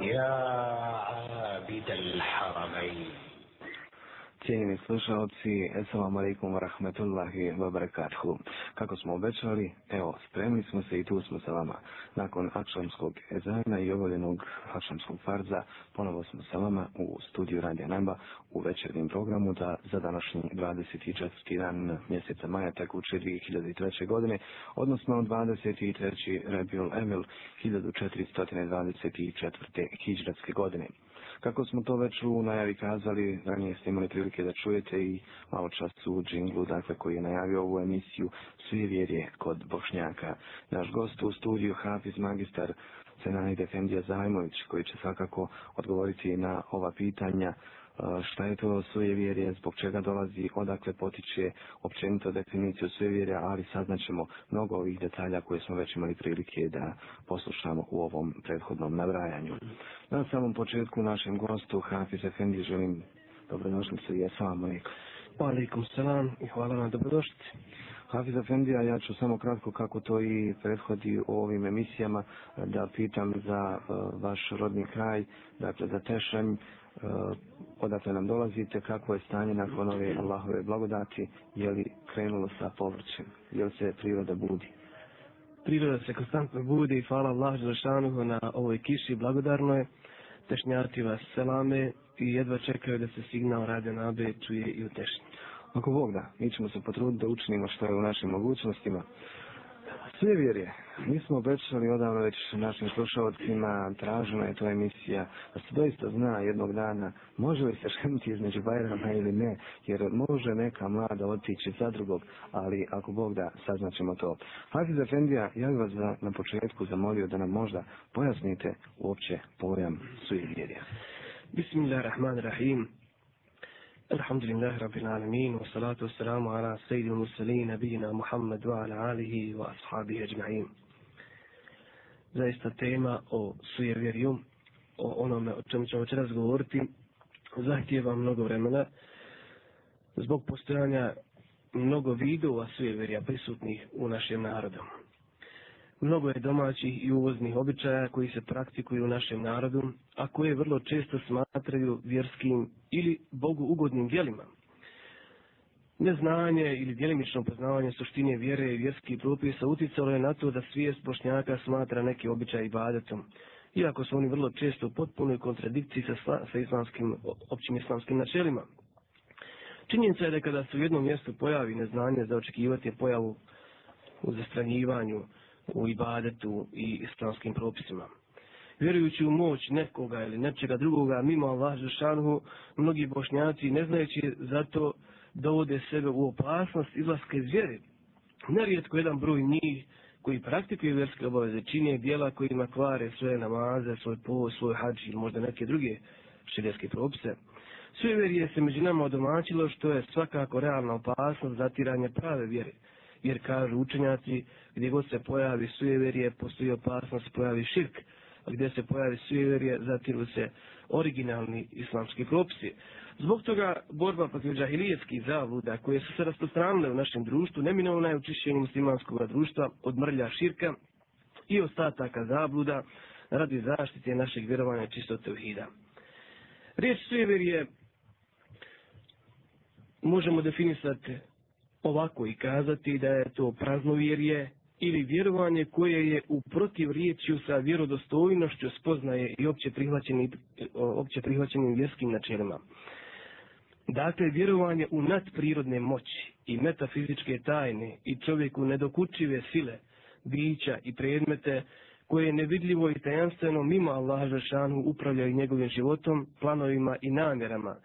يا عابد الحرمين. Cijenjeni slušalci, assalamu alaikum wa rahmetullahi wa barakatuhu. Kako smo obećali, evo, spremni smo se i tu smo sa vama. Nakon akšamskog ezana i obavljenog akšamskog farza, ponovo smo sa vama u studiju Radija Namba u večernjem programu da za današnji 24. dan mjeseca maja tekuće 2003. godine, odnosno 23. Rebiul Emil 1424. hijđratske godine. Kako smo to već u najavi kazali, ranije ste imali prilike da čujete i malo čas u džinglu, dakle, koji je najavio ovu emisiju Svijevjerje kod Bošnjaka. Naš gost u studiju, Hafiz Magistar Senani Defendija Zajmović, koji će svakako odgovoriti na ova pitanja šta je to sujevjerje, zbog čega dolazi, odakle potiče općenito definiciju sujevjerja, ali saznaćemo mnogo ovih detalja koje smo već imali prilike da poslušamo u ovom prethodnom nabrajanju. Na samom početku našem gostu, Hafiz Efendi, želim dobrodošlicu i assalamu alaikum. Alaikum salam i hvala na dobrodošlici. Hafiz Efendija, ja ću samo kratko kako to i prethodi u ovim emisijama da pitam za uh, vaš rodni kraj, dakle za Tešanj, odakle nam dolazite, kako je stanje nakon ove Allahove blagodati, je li krenulo sa povrćem, je li se priroda budi? Priroda se konstantno budi i hvala Allah Žešanuhu na ovoj kiši blagodarno je. Tešnjati vas selame i jedva čekaju da se signal rade na abe čuje i u tešnji. Ako Bog da, mi ćemo se potruditi da učinimo što je u našim mogućnostima. Sve vjerje, mi smo obećali odavno već našim slušalcima, tražena je to emisija, da se doista zna jednog dana, može li se šemiti između Bajrama ili ne, jer može neka mlada otići za drugog, ali ako Bog da, saznaćemo to. Hafiz Efendija, ja bih vas za, na početku zamolio da nam možda pojasnite uopće pojam svih vjerja. Bismillahirrahmanirrahim. الحمد لله رب العالمين والصلاة والسلام على سيد المرسلين نبينا محمد وعلى آله وأصحابه أجمعين zaista tema o sujevjerju, o onome o čemu ćemo večeras govoriti, zahtjeva mnogo vremena zbog postojanja mnogo vidova sujevjerja prisutnih u našem narodu. Mnogo je domaćih i uvoznih običaja koji se praktikuju u našem narodu, a koje vrlo često smatraju vjerskim ili Bogu ugodnim dijelima. Neznanje ili djelimično poznavanje suštine vjere i vjerskih propisa uticalo je na to da svijest bošnjaka smatra neki običaj ibadetom, iako su oni vrlo često u potpunoj kontradikciji sa, sa islamskim, općim islamskim načelima. Činjenica je da kada se u jednom mjestu pojavi neznanje za očekivati pojavu u zastranjivanju, u ibadetu i islamskim propisima. Vjerujući u moć nekoga ili nečega drugoga, mimo Allah Žešanhu, mnogi bošnjaci ne znajući zato dovode sebe u opasnost izlaske iz vjere. Nerijetko jedan broj njih koji praktikuju vjerske obaveze čine dijela kojima kvare svoje namaze, svoj post, svoj hađ ili možda neke druge širijeske propise. Sve vjerije se među nama odomačilo što je svakako realna opasnost zatiranja prave vjere jer kažu učenjaci, gdje god se pojavi sujeverje, postoji opasnost pojavi širk, a gdje se pojavi sujeverje, zatiru se originalni islamski propisi. Zbog toga borba protiv džahilijetskih zavluda koje su se rasprostranile u našem društvu neminovno je učišćenje muslimanskog društva od mrlja širka i ostataka zabluda radi zaštite našeg vjerovanja čistote uhida. Riječ sujeverje možemo definisati ovako i kazati da je to praznovjerje ili vjerovanje koje je u protivriječju sa vjerodostojnošću spoznaje i opće, prihvaćeni, opće prihvaćenim vjerskim načelima. Dakle, vjerovanje u nadprirodne moći i metafizičke tajne i čovjeku nedokučive sile, bića i predmete koje nevidljivo i tajanstveno mimo Allaha Žešanu upravljaju njegovim životom, planovima i namjerama,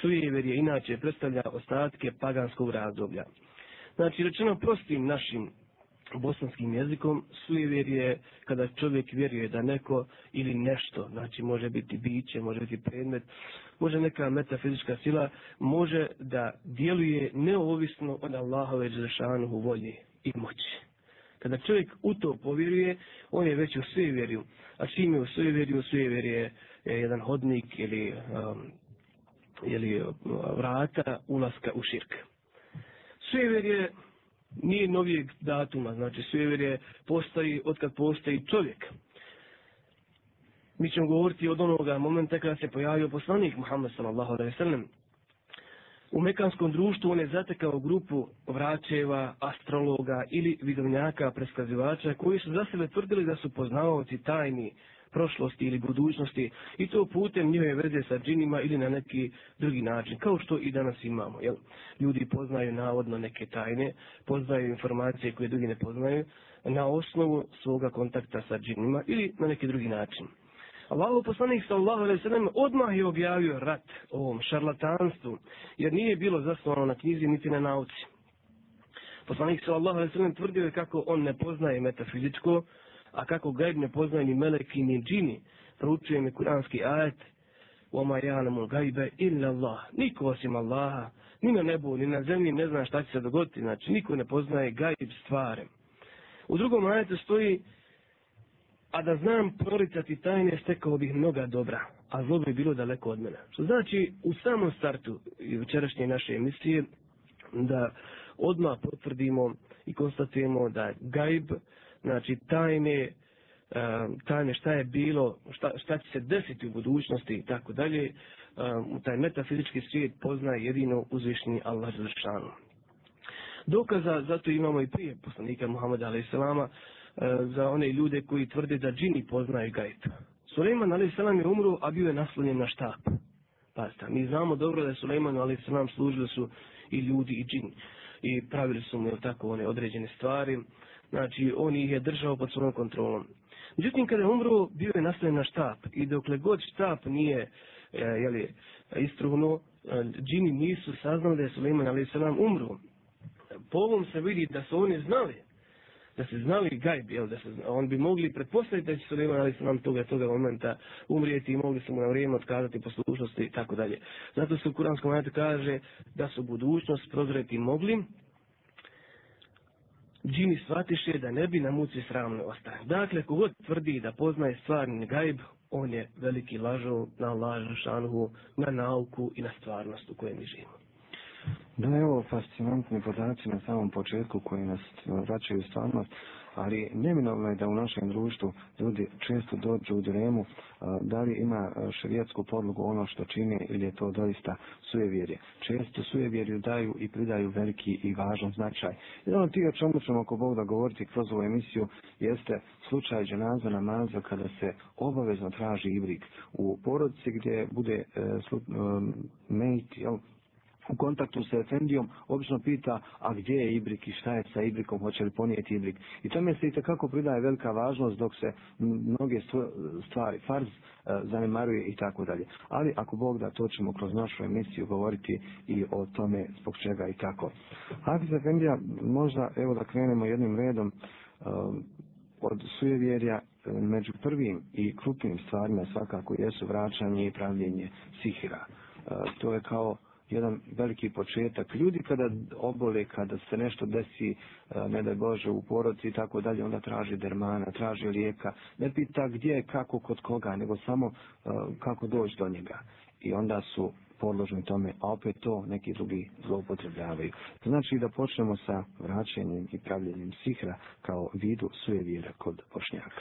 sujever je inače predstavlja ostatke paganskog razdoblja. Znači, rečeno prostim našim bosanskim jezikom, sujever je kada čovjek vjeruje da neko ili nešto, znači može biti biće, može biti predmet, može neka metafizička sila, može da djeluje neovisno od Allahove dželešanu volje i moći. Kada čovjek u to povjeruje, on je već u sujeverju. A čim je u sujeverju, sujever je jedan hodnik ili um, jeli, vrata ulaska u širk. Sever je nije novijeg datuma, znači sever je postoji od kad postoji čovjek. Mi ćemo govoriti od onoga momenta kada se pojavio poslanik Muhammed sallallahu alaihi sallam. U mekanskom društvu on je zatekao grupu vraćeva, astrologa ili vidovnjaka, preskazivača koji su za sebe tvrdili da su poznavaoci tajni prošlosti ili budućnosti i to putem njihove veze sa džinima ili na neki drugi način, kao što i danas imamo. Jel? Ljudi poznaju navodno neke tajne, poznaju informacije koje drugi ne poznaju na osnovu svoga kontakta sa džinima ili na neki drugi način. Allahu poslanik sallallahu alejhi ve sellem odmah je objavio rat ovom šarlatanstvu jer nije bilo zasnovano na knjizi niti na nauci. Poslanik sallallahu alejhi ve sellem tvrdio je kako on ne poznaje metafizičko, a kako gajb ne poznaje ni meleki ni džini. Proučuje mi kuranski ajet وَمَا يَعْلَمُ الْغَيْبَ إِلَّا اللَّهِ Niko osim Allaha, ni na nebu, ni na zemlji ne zna šta će se dogoditi. Znači, niko ne poznaje gajb stvari. U drugom ajetu stoji a da znam proricati tajne, stekao bih mnoga dobra, a zlo bi bilo daleko od mene. Što znači, u samom startu večerašnje naše emisije, da odmah potvrdimo i konstatujemo da gajb, znači tajne, um, tajne šta je bilo, šta, šta će se desiti u budućnosti i tako dalje, um, u taj metafizički svijet poznaje jedino uzvišnji Allah Zršanu. Dokaza, zato imamo i prije poslanika Muhammeda a.s. Uh, za one ljude koji tvrde da džini poznaju gajb. Suleiman a.s. je umro, a bio je naslonjen na štap. Pasta, mi znamo dobro da je Suleimanu a.s. služili su i ljudi i džini. I pravili su mu tako one određene stvari. Znači, on ih je držao pod svojom kontrolom. Međutim, kada je umro, bio je nastavljen na štap. I dokle god štap nije e, jeli, istruhnuo, e, džini nisu saznali da je Suleiman a.s. umro. Po ovom se vidi da su oni znali da se znali gajb, jel, da se znali, on bi mogli pretpostaviti da će Suleiman ali nam toga toga momenta umrijeti i mogli su mu na vrijeme otkazati poslušnosti i tako dalje. Zato se u kuranskom momentu kaže da su budućnost prozreti mogli, džini shvatiše da ne bi na muci sramno ostane. Dakle, kogod tvrdi da poznaje stvarni gajb, on je veliki lažov na lažu šanhu, na nauku i na stvarnost u kojoj mi živimo. Da, evo, fascinantni podaci na samom početku koji nas vraćaju stvarnost, ali neminovno je da u našem društvu ljudi često dođu u dilemu da li ima šarijetsku podlogu ono što čine ili je to doista sujevjerje. Često sujevjerju daju i pridaju veliki i važan značaj. Jedan od tih o čemu ćemo ako Bog da govoriti kroz ovu emisiju jeste slučaj dženaza namaza kada se obavezno traži ibrik u porodici gdje bude e, slu, e, mejt, jel, u kontaktu sa Efendijom, obično pita, a gdje je Ibrik i šta je sa Ibrikom, hoće li ponijeti Ibrik. I tome se i takako pridaje velika važnost dok se mnoge stvari, farz, e, zanemaruje i tako dalje. Ali ako Bog da, to ćemo kroz našu emisiju govoriti i o tome zbog čega i tako. Hafiz Efendija, možda evo da krenemo jednim redom um, od sujevjerja e, među prvim i krupnim stvarima svakako jesu vraćanje i pravljenje sihira. Uh, to je kao jedan veliki početak. Ljudi kada obole, kada se nešto desi, e, ne da Bože, u porodci i tako dalje, onda traži dermana, traži lijeka. Ne pita gdje, kako, kod koga, nego samo e, kako doći do njega. I onda su podložni tome, a opet to neki drugi zloupotrebljavaju. Znači da počnemo sa vraćanjem i pravljenjem sihra kao vidu sujevjera kod pošnjaka.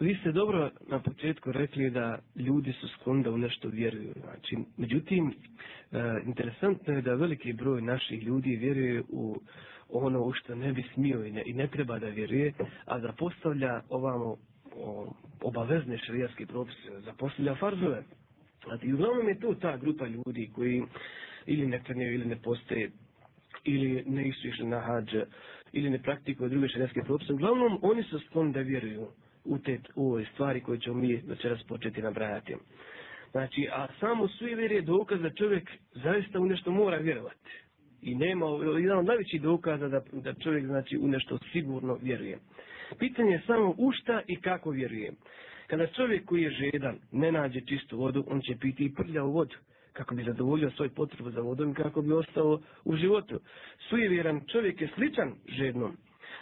Vi ste dobro na početku rekli da ljudi su skloni da u nešto vjeruju. Znači, međutim, e, interesantno je da veliki broj naših ljudi vjeruje u ono u što ne bi smio i ne, i ne treba da vjeruje, a da postavlja ovamo o, obavezne šarijaske propise, da postavlja farzove. Znači, uglavnom je to ta grupa ljudi koji ili ne klanjaju ili ne postoje ili ne išli na hađ ili ne praktikuju druge šarijaske propise. Uglavnom, oni su skloni da vjeruju u te u ove stvari koje ćemo mi večeras početi nabrajati. Znači, a samo sujevjer je dokaz da čovjek zaista u nešto mora vjerovati. I nema, jedan od najvećih dokaza da, da čovjek znači u nešto sigurno vjeruje. Pitanje je samo u šta i kako vjeruje. Kada čovjek koji je žedan ne nađe čistu vodu, on će piti i prlja u vodu kako bi zadovoljio svoj potrebu za vodom i kako bi ostao u životu. Sujevjeran čovjek je sličan žednom.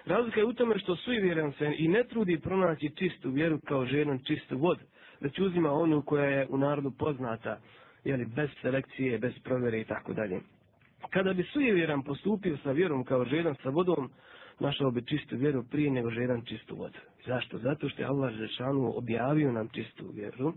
Razlika je u tome što sujevjeran se i ne trudi pronaći čistu vjeru kao ženom čistu vodu, već uzima onu koja je u narodu poznata, jeli, bez selekcije, bez provjere i tako dalje. Kada bi sujeviran postupio sa vjerom kao ženom sa vodom, našao bi čistu vjeru prije nego žedan čistu vodu. Zašto? Zato što je Allah Žešanu objavio nam čistu vjeru.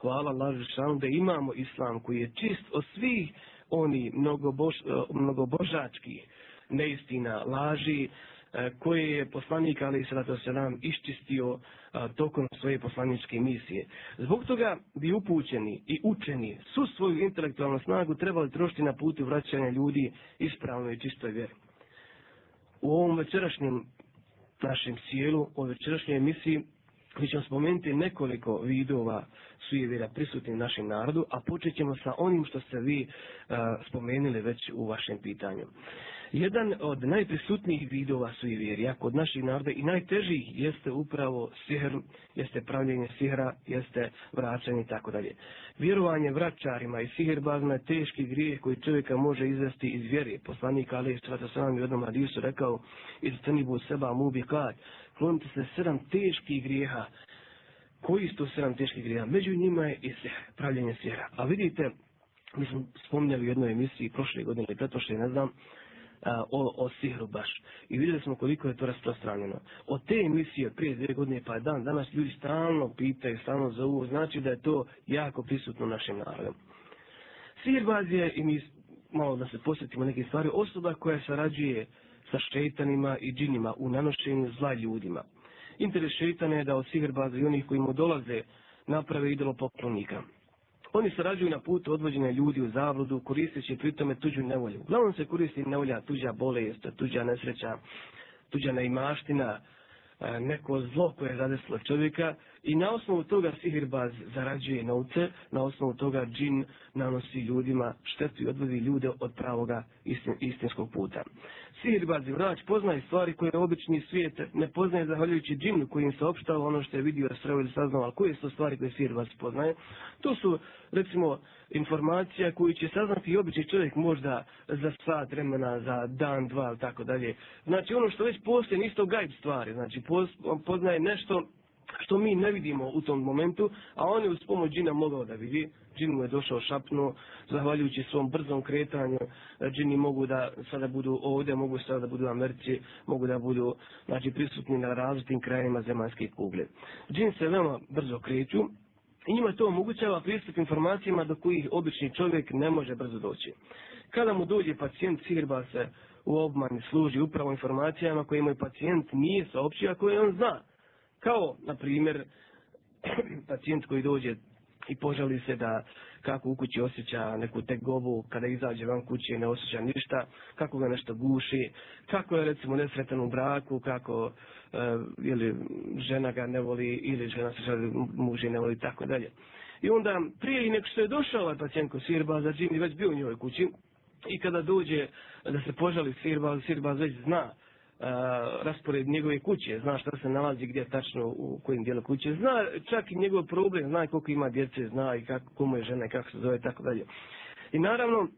Hvala Allah Žešanu da imamo islam koji je čist od svih oni mnogobož, mnogobožačkih neistina, laži, E, koje je poslanik Ali Sratu Selam iščistio e, tokom svoje poslaničke misije. Zbog toga bi upućeni i učeni su svoju intelektualnu snagu trebali trošiti na putu vraćanja ljudi ispravno i čistoj vjeri. U ovom večerašnjem našem sjelu, u večerašnjoj emisiji, mi ćemo spomenuti nekoliko vidova sujevira prisutni u našem narodu, a počet ćemo sa onim što ste vi uh, spomenuli već u vašem pitanju. Jedan od najprisutnijih vidova sujevjerja kod naših naroda i najtežih jeste upravo sihr, jeste pravljenje sihra, jeste vraćanje i tako dalje. Vjerovanje vraćarima i sihirbazima je teški grijeh koji čovjeka može izvesti iz vjere. Poslanik Ali Štrata Salam u jednom hadisu rekao iz Tanibu Seba Mubi Kad, klonite se sedam teških grijeha. Koji su to sedam teških grijeha? Među njima je i sihr, pravljenje sihra. A vidite, mi smo spominjali u jednoj emisiji prošle godine pretošle, ne znam, o, o sihru baš. I vidjeli smo koliko je to rasprostranjeno. Od te emisije prije dvije godine pa dan, danas ljudi stalno pitaju, stalno zovu, znači da je to jako prisutno našim narodom. Sihirbaz je, i mi malo da se posjetimo neke stvari, osoba koja sarađuje sa šeitanima i džinima u nanošenju zla ljudima. Interes šeitana je da od sihrbaza i onih koji mu dolaze naprave idolo poklonika. Oni sarađuju na putu odvođenja ljudi u zavludu, koristeći pritome tuđu nevolju. Uglavnom se koristi nevolja, tuđa bolest, tuđa nesreća, tuđa neimaština, e, neko zlo koje je zadeslo čovjeka i na osnovu toga sihirbaz zarađuje novce, na osnovu toga džin nanosi ljudima štetu i odvodi ljude od pravoga istin, istinskog puta. Sihirbaz i vrač poznaje stvari koje obični svijet ne poznaje zahvaljujući džinu koji im se opštao ono što je vidio, sreo ili saznao, ali koje su stvari koje sihirbaz poznaje? To su, recimo, informacija koju će saznati i obični čovjek možda za sat vremena, za dan, dva ili tako dalje. Znači ono što već postoje nisto gajb stvari, znači poznaje nešto što mi ne vidimo u tom momentu, a on je uz pomoć džina mogao da vidi. Džin mu je došao šapno, zahvaljujući svom brzom kretanju, e, džini mogu da sada budu ovdje, mogu sada da budu u Americi, mogu da budu znači, prisutni na različitim krajima zemaljske kugle. Džin se veoma brzo kreću i njima to omogućava pristup informacijama do kojih obični čovjek ne može brzo doći. Kada mu dođe pacijent, sirba se u obmani služi upravo informacijama koje imaju pacijent nije saopćio, a koje on zna. Kao, na primjer, pacijent koji dođe i požali se da kako u kući osjeća neku tegobu, kada izađe van kuće ne osjeća ništa, kako ga nešto guši, kako je recimo nesretan u braku, kako e, ili žena ga ne voli ili žena se želi muži ne voli, tako dalje. I onda prije i nek što je došao ovaj pacijent ko sirba za džini, već bio u njoj kući, i kada dođe da se požali sirba, sirba već zna raspored njegove kuće, zna šta se nalazi gdje tačno u kojim dijelu kuće, zna čak i njegov problem, zna koliko ima djece, zna i kako, komu je žena i kako se zove, tako dalje. I naravno, uh,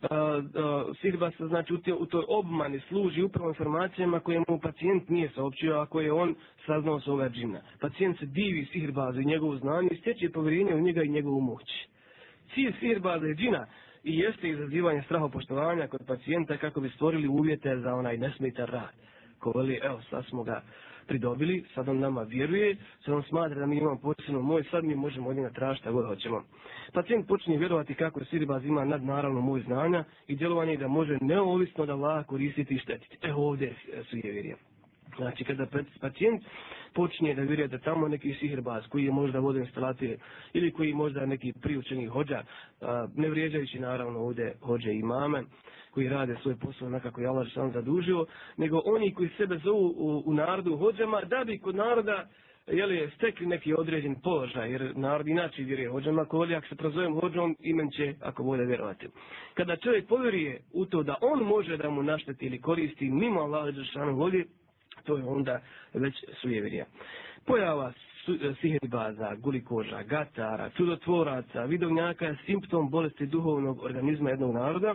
uh, Sirba se znači u, te, u toj obmani služi upravo informacijama koje mu pacijent nije saopćio, a koje on saznao sa ovoga džina. Pacijent se divi Sirbazu i njegovu znanje i stječe povjerenje u njega i njegovu moć. Cilj Sirbaza je džina i jeste izazivanje strahopoštovanja kod pacijenta kako bi stvorili uvjete za onaj nesmetan rad. Ko veli, evo, sad smo ga pridobili, sad on nama vjeruje, sad on smatra da mi imamo posebno moj, sad mi možemo od njega tražiti šta god hoćemo. Pacijent počinje vjerovati kako Siribaz ima nadnaravno moj znanja i djelovanje da može neovisno da vlada koristiti i štetiti. Evo ovdje su je vjerije. Znači, kada pacijent počinje da vjeruje da tamo neki sihirbaz koji je možda voden instalacije ili koji možda neki priučeni hođa, ne vrijeđajući naravno ovdje hođe i mame, koji rade svoj posao na kako je Allah sam zadužio, nego oni koji sebe zovu u, u narodu hođama, da bi kod naroda jeli, stekli neki određen položaj, jer narod inače vjeruje hođama, ako voli, ako se prozovem hođom, imen će, ako vole vjerovati. Kada čovjek povjeruje u to da on može da mu našteti ili koristi mimo Allah Đeršanu volje, to je onda već sujevjerija. Pojava e, sihirbaza, gulikoža, gatara, čudotvoraca, vidovnjaka je simptom bolesti duhovnog organizma jednog naroda,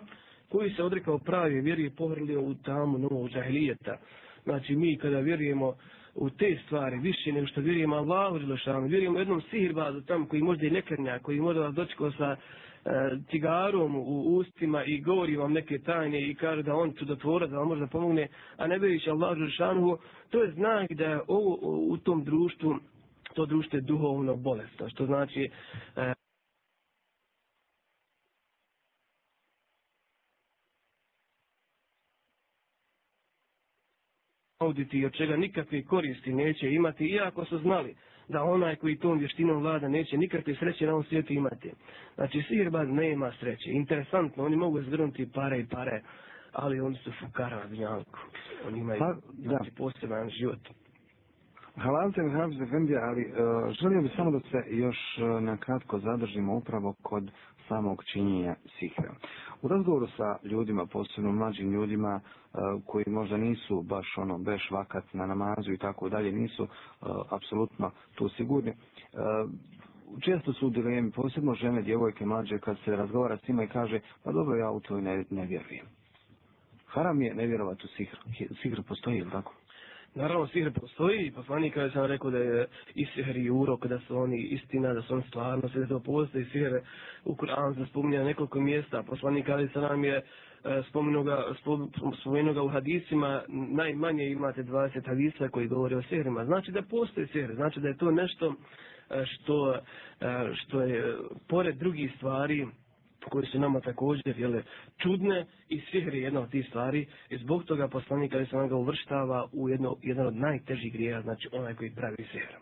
koji se odrekao pravi vjeri i pohrlio u tamu novog džahilijeta. Znači mi kada vjerujemo u te stvari više nego što vjerujemo Allahu Đelešanu. Vjerujemo jednom sihirbazu tamo koji možda i nekrnja, koji možda vas dočekao sa E, cigarom u ustima i govori vam neke tajne i kaže da on čudotvora da vam možda pomogne, a ne vjerujući Allahu Đelešanu, to je znak da je ovo u tom društvu to društvo je duhovno bolesno, što znači e, auditi i od čega nikakve koristi neće imati, iako su znali da onaj koji tom vještinom vlada neće nikakve sreće na ovom svijetu imati. Znači, sihirbaz ne ima sreće. Interesantno, oni mogu zgrnuti pare i pare, ali oni su fukara na dnjanku. Oni imaju pa, znači, poseban život. Hvala te, Hafiz Efendija, ali uh, želio bih samo da se još uh, na kratko zadržimo upravo kod samog činjenja sihra. U razgovoru sa ljudima, posebno mlađim ljudima e, koji možda nisu baš ono beš vakat na namazu i tako dalje, nisu e, apsolutno tu sigurni, e, često su u dilemi, posebno žene, djevojke, mlađe, kad se razgovara s njima i kaže, pa dobro, ja u to ne, ne vjerujem. Haram je ne vjerovati u sihr. Sihr postoji, ili tako? Naravno, sihr postoji, poslanik kada sam rekao da je i sihr i urok, da su oni istina, da su oni stvarno, sve to postoji sihr. U Kur'an se spominja nekoliko mjesta, poslanik kada sam nam je e, spomenuo ga u hadisima, najmanje imate 20 hadisa koji govore o sihrima. Znači da postoji sihr, znači da je to nešto e, što, e, što je pored drugih stvari, koje su nama također jele, čudne i sihr je jedna od tih stvari i zbog toga poslanik ali se ga uvrštava u jedno, jedan od najtežih grija, znači onaj koji pravi sihr.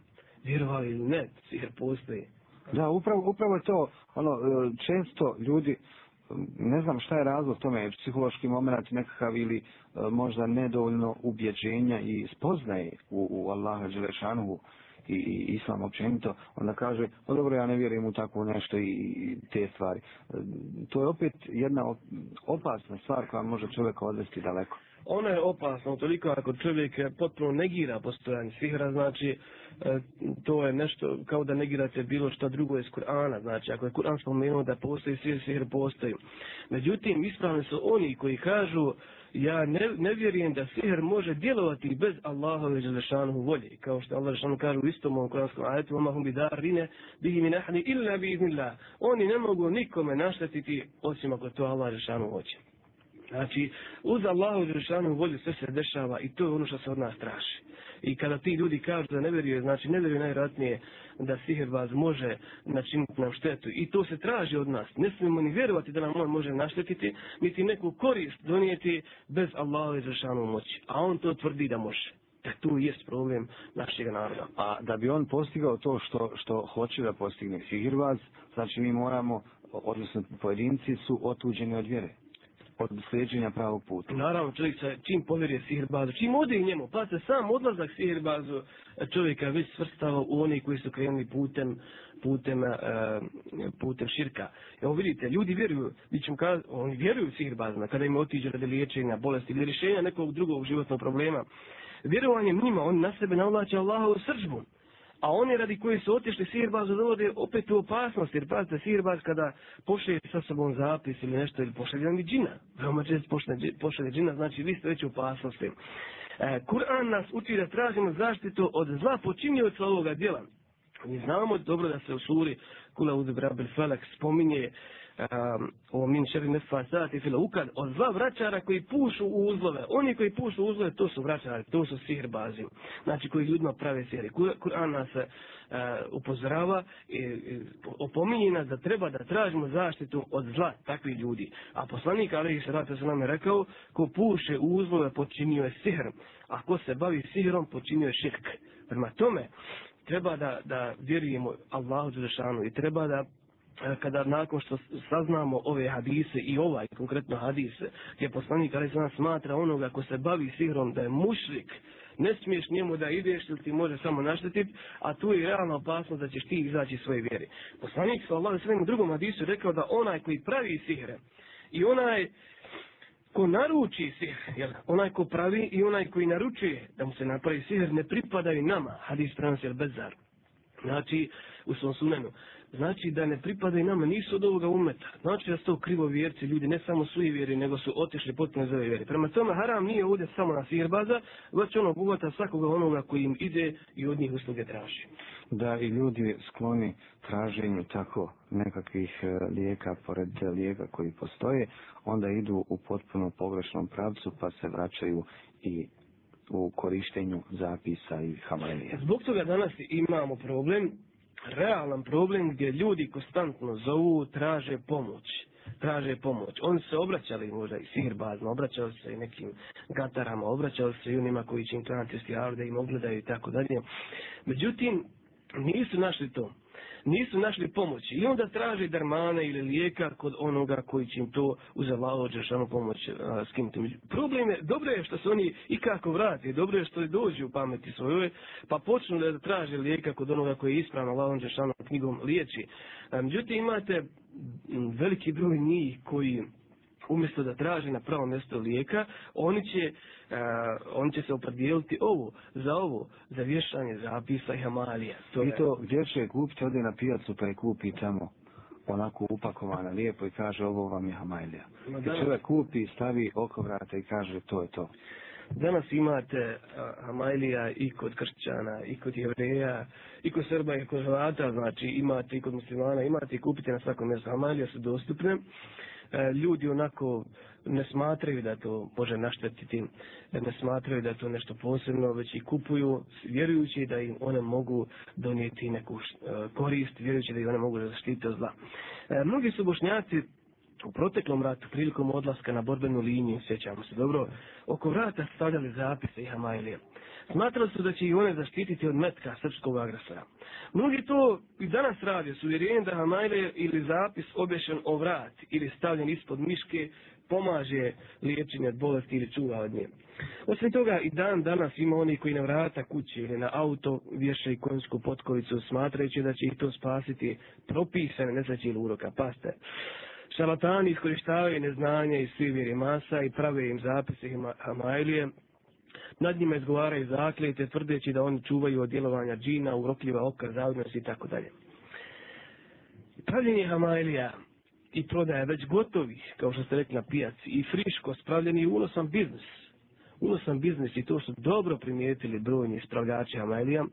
Vjerovali ili ne, sihr postoji. Da, upravo, upravo je to, ono, e, često ljudi, ne znam šta je razlog tome, psihološki moment nekakav ili e, možda nedovoljno ubjeđenja i spoznaje u, u Allaha Đelešanovu, i, i islam općenito, onda kaže, no dobro, ja ne vjerujem u takvo nešto i, i te stvari. E, to je opet jedna opasna stvar koja može čovjeka odvesti daleko. Ona je opasna, toliko ako čovjek potpuno negira postojanje sihra, znači e, to je nešto kao da negirate bilo što drugo iz Kur'ana, znači ako je Kur'an spomenuo da postoji sihr, sihr postoji. Međutim, ispravni su oni koji kažu ja ne, ne vjerujem da sihr može djelovati bez Allahove želešanu volje. Kao što Allah želešanu kaže u istom ovom kuranskom ajetu, oma hum bidar rine, bihi mi nahni illa bi iznillah. Oni ne mogu nikome naštetiti osim ako to Allah želešanu hoće. Znači, uz Allahu Đelešanu volju sve se dešava i to je ono što se od nas traži. I kada ti ljudi kažu da ne vjeruje, znači ne vjeruje najratnije da sihirbaz može načiniti nam štetu. I to se traži od nas. Ne smijemo ni vjerovati da nam on može naštetiti, niti neku korist donijeti bez Allahove Đelešanu moći. A on to tvrdi da može. Da tu je problem našeg naroda. A da bi on postigao to što, što hoće da postigne sihirbaz, znači mi moramo, odnosno pojedinci su otuđeni od vjere od sljeđenja pravog puta. Naravno, čovjek se čim povjeruje sihirbazu, čim ode i njemu, pa se sam odlazak sihirbazu e, čovjeka već svrstava u oni koji su krenuli putem putem, uh, putem širka. Evo vidite, ljudi vjeruju, mi ćemo kaz, oni vjeruju u sihirbazima kada im otiđe radi liječenja, bolesti ili rješenja nekog drugog životnog problema. Vjerovanjem njima, on na sebe navlače Allahovu srđbu a oni radi koji su otišli sirbazu dovode opet u opasnost, jer pazite, sirbaz kada pošelje sa sobom zapis ili nešto, ili pošelje vam džina, veoma čest pošelje džina, znači vi ste već u opasnosti. E, Kur'an nas uči da tražimo zaštitu od zla počinjivca ovoga djela. Mi znamo dobro da se u suri Kula Uzi Brabel Felek spominje Ehm, um, o min šeri nefasati fila ukad, od dva vraćara koji pušu u uzlove. Oni koji pušu u uzlove, to su vraćari, to su sihrbazi. Znači, koji ljudima prave sihri. Kur'an nas uh, upozorava i, i opominje nas da treba da tražimo zaštitu od zla takvih ljudi. A poslanik Ali se rata se nam je rekao, ko puše u uzlove, počinio je sihr. A ko se bavi sihrom, počinio je širk. Prema tome, treba da, da vjerujemo Allahu Đelešanu i treba da E, kada nakon što saznamo ove hadise i ovaj konkretno hadise, gdje poslanik ali sam smatra onoga ko se bavi sihrom da je mušrik, ne smiješ njemu da ideš ili ti može samo naštetiti, a tu je realna opasnost da ćeš ti izaći svoje vjeri. Poslanik sa Allah svojim drugom hadisu rekao da onaj koji pravi sihre i onaj ko naruči sihr, jel, onaj ko pravi i onaj koji naručuje da mu se napravi sihr, ne pripadaju nama, hadis prenosi bezar. Znači, u svom sunenu. Znači da ne pripada i nama, nisu od ovoga umeta. Znači da su to krivo vjerci, ljudi ne samo suji vjeri, nego su otišli potpuno za ove vjeri. Prema tome, haram nije ovdje samo na sirbaza, već ono bugata svakoga onoga koji im ide i od njih usluge traži. Da i ljudi skloni traženju tako nekakvih e, lijeka pored lijeka koji postoje, onda idu u potpuno pogrešnom pravcu pa se vraćaju i u korištenju zapisa i hamalije. Zbog toga danas imamo problem, realan problem gdje ljudi konstantno zovu, traže pomoć traže pomoć. Oni se obraćali možda i sihirbazno, obraćali se i nekim gatarama, obraćali se i onima koji će im klanati stijaru da im ogledaju i tako dalje. Međutim, nisu našli to nisu našli pomoći. I onda traže darmana ili lijeka kod onoga koji će im to uzavalo džešanu pomoć a, s kim. Problem je, dobro je što se oni i kako vrati, dobro je što dođu u pameti svojoj, pa počnu da traže lijeka kod onoga koji je ispravno lalom džešanu knjigom liječi. A, međutim, imate veliki broj njih koji umjesto da traže na pravo mjesto lijeka, oni će, uh, oni će se opredijeliti ovo, za ovo, za vješanje zapisa i hamalija. To I to gdje će kupiti, ode na pijacu pa je kupi tamo onako upakovana lijepo i kaže ovo vam je hamalija. I čovjek kupi, stavi oko vrata i kaže to je to. Danas imate Hamajlija i kod kršćana, i kod jevreja, i kod Srba, i kod Hrvata, znači imate i kod muslimana, imate i kupite na svakom mjestu. Hamajlija su dostupne. E, E, ljudi onako ne smatraju da to može naštetiti, ne smatraju da to nešto posebno, već i kupuju vjerujući da im one mogu donijeti neku e, korist, vjerujući da ih one mogu zaštiti od zla. E, mnogi su bošnjaci u proteklom ratu, prilikom odlaska na borbenu liniju, sjećamo se dobro, oko vrata stavljali zapise i Hamajlije. Smatrali su da će i one zaštititi od metka srpskog agresora. Mnogi to i danas radi, su uvjerenjem da Hamajle ili zapis obješen o vrat ili stavljen ispod miške pomaže liječenje od bolesti ili čuva od nje. Osim toga, i dan danas ima oni koji na vrata kuće ili na auto vješa i konjsku potkovicu smatrajući da će ih to spasiti propisane nesreće ili uroka. Paste. Šalatani iskoristavaju neznanje i svi vjeri masa i prave im zapise Hamajlije, nad njima izgovaraju zakljete tvrdeći da oni čuvaju od djelovanja džina, urokljiva oka, zavidnosti i tako dalje. Pravljenje Hamailija i prodaje već gotovih, kao što ste rekli na pijaci, i friško spravljeni unosan biznis. Unosan biznis i to su dobro primijetili brojni ispravljači Hamailija.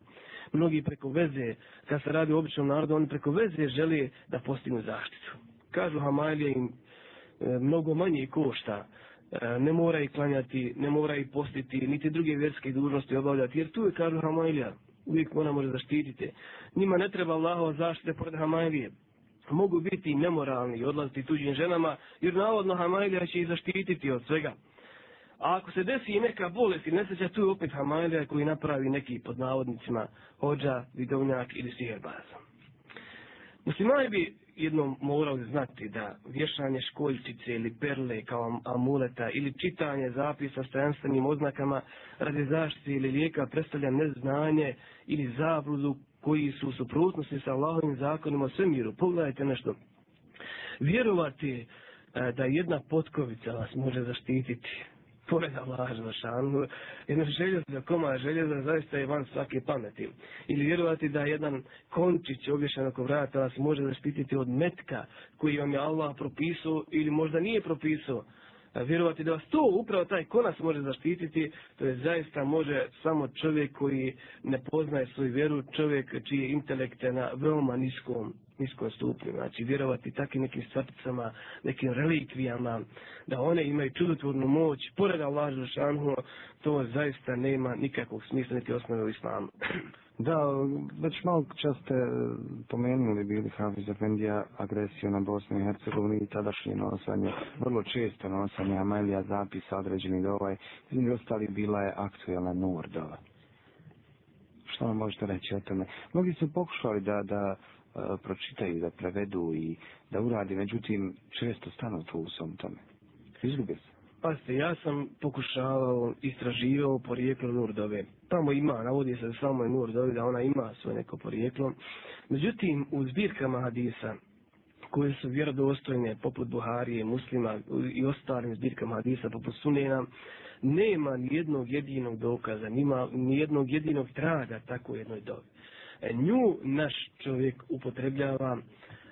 Mnogi preko veze, kad se radi o običnom narodu, oni preko veze žele da postignu zaštitu. Kažu Hamailija im e, mnogo manje košta E, ne mora i klanjati, ne mora i postiti, niti druge vjerske dužnosti obavljati, jer tu je, kažu Hamailija, uvijek ona može zaštititi. Njima ne treba Allahova zaštite pored Hamailije. Mogu biti nemoralni i odlaziti tuđim ženama, jer navodno Hamailija će ih zaštititi od svega. A ako se desi i neka bolest i nesreća, tu je opet Hamailija koji napravi neki pod navodnicima hođa, vidovnjak ili siherbaz. Muslimani bi jednom morali znati da vješanje školjčice ili perle kao amuleta ili čitanje zapisa s tajanstvenim oznakama radi zaštite ili lijeka predstavlja neznanje ili zabludu koji su u suprotnosti sa Allahovim zakonima o svemiru. Pogledajte nešto. Vjerovati e, da jedna potkovica vas može zaštititi pored Allaha Želešanu, jedna željeza, koma željeza, zaista je van svake pameti. Ili vjerovati da jedan končić obješan oko vrata vas može zaštititi od metka koji vam je Allah propisao ili možda nije propisao. Vjerovati da vas to upravo taj konac može zaštititi, to je zaista može samo čovjek koji ne poznaje svoju vjeru, čovjek čiji je na veoma niskom niskom stupnju, znači vjerovati takim nekim stvarticama, nekim relikvijama, da one imaju čudotvornu moć, pored Allah Žešanhu, to zaista nema nikakvog smisla niti osnove u islamu. Da, već malo čas ste e, pomenuli bili Hafiz Efendija agresiju na Bosnu i Hercegovini i tadašnje nosanje, vrlo često nosanje Amelija zapisa određenih dova, između ostali bila je aktuelna Nur dova. Što vam možete reći o tome? Mnogi su pokušali da, da E, pročitaju, da prevedu i da uradi, međutim, često stanu tu u svom tome. Izgubi se. Pa ste, ja sam pokušavao, istraživao porijeklo Nurdove. Tamo ima, navodi se samo je Nurdove, da ona ima svoje neko porijeklo. Međutim, u zbirkama hadisa, koje su vjerodostojne, poput Buharije, muslima i ostalim zbirkama hadisa, poput Sunena, nema ni jednog jedinog dokaza, nima ni jednog jedinog traga tako jednoj dobi E, nju naš čovjek upotrebljava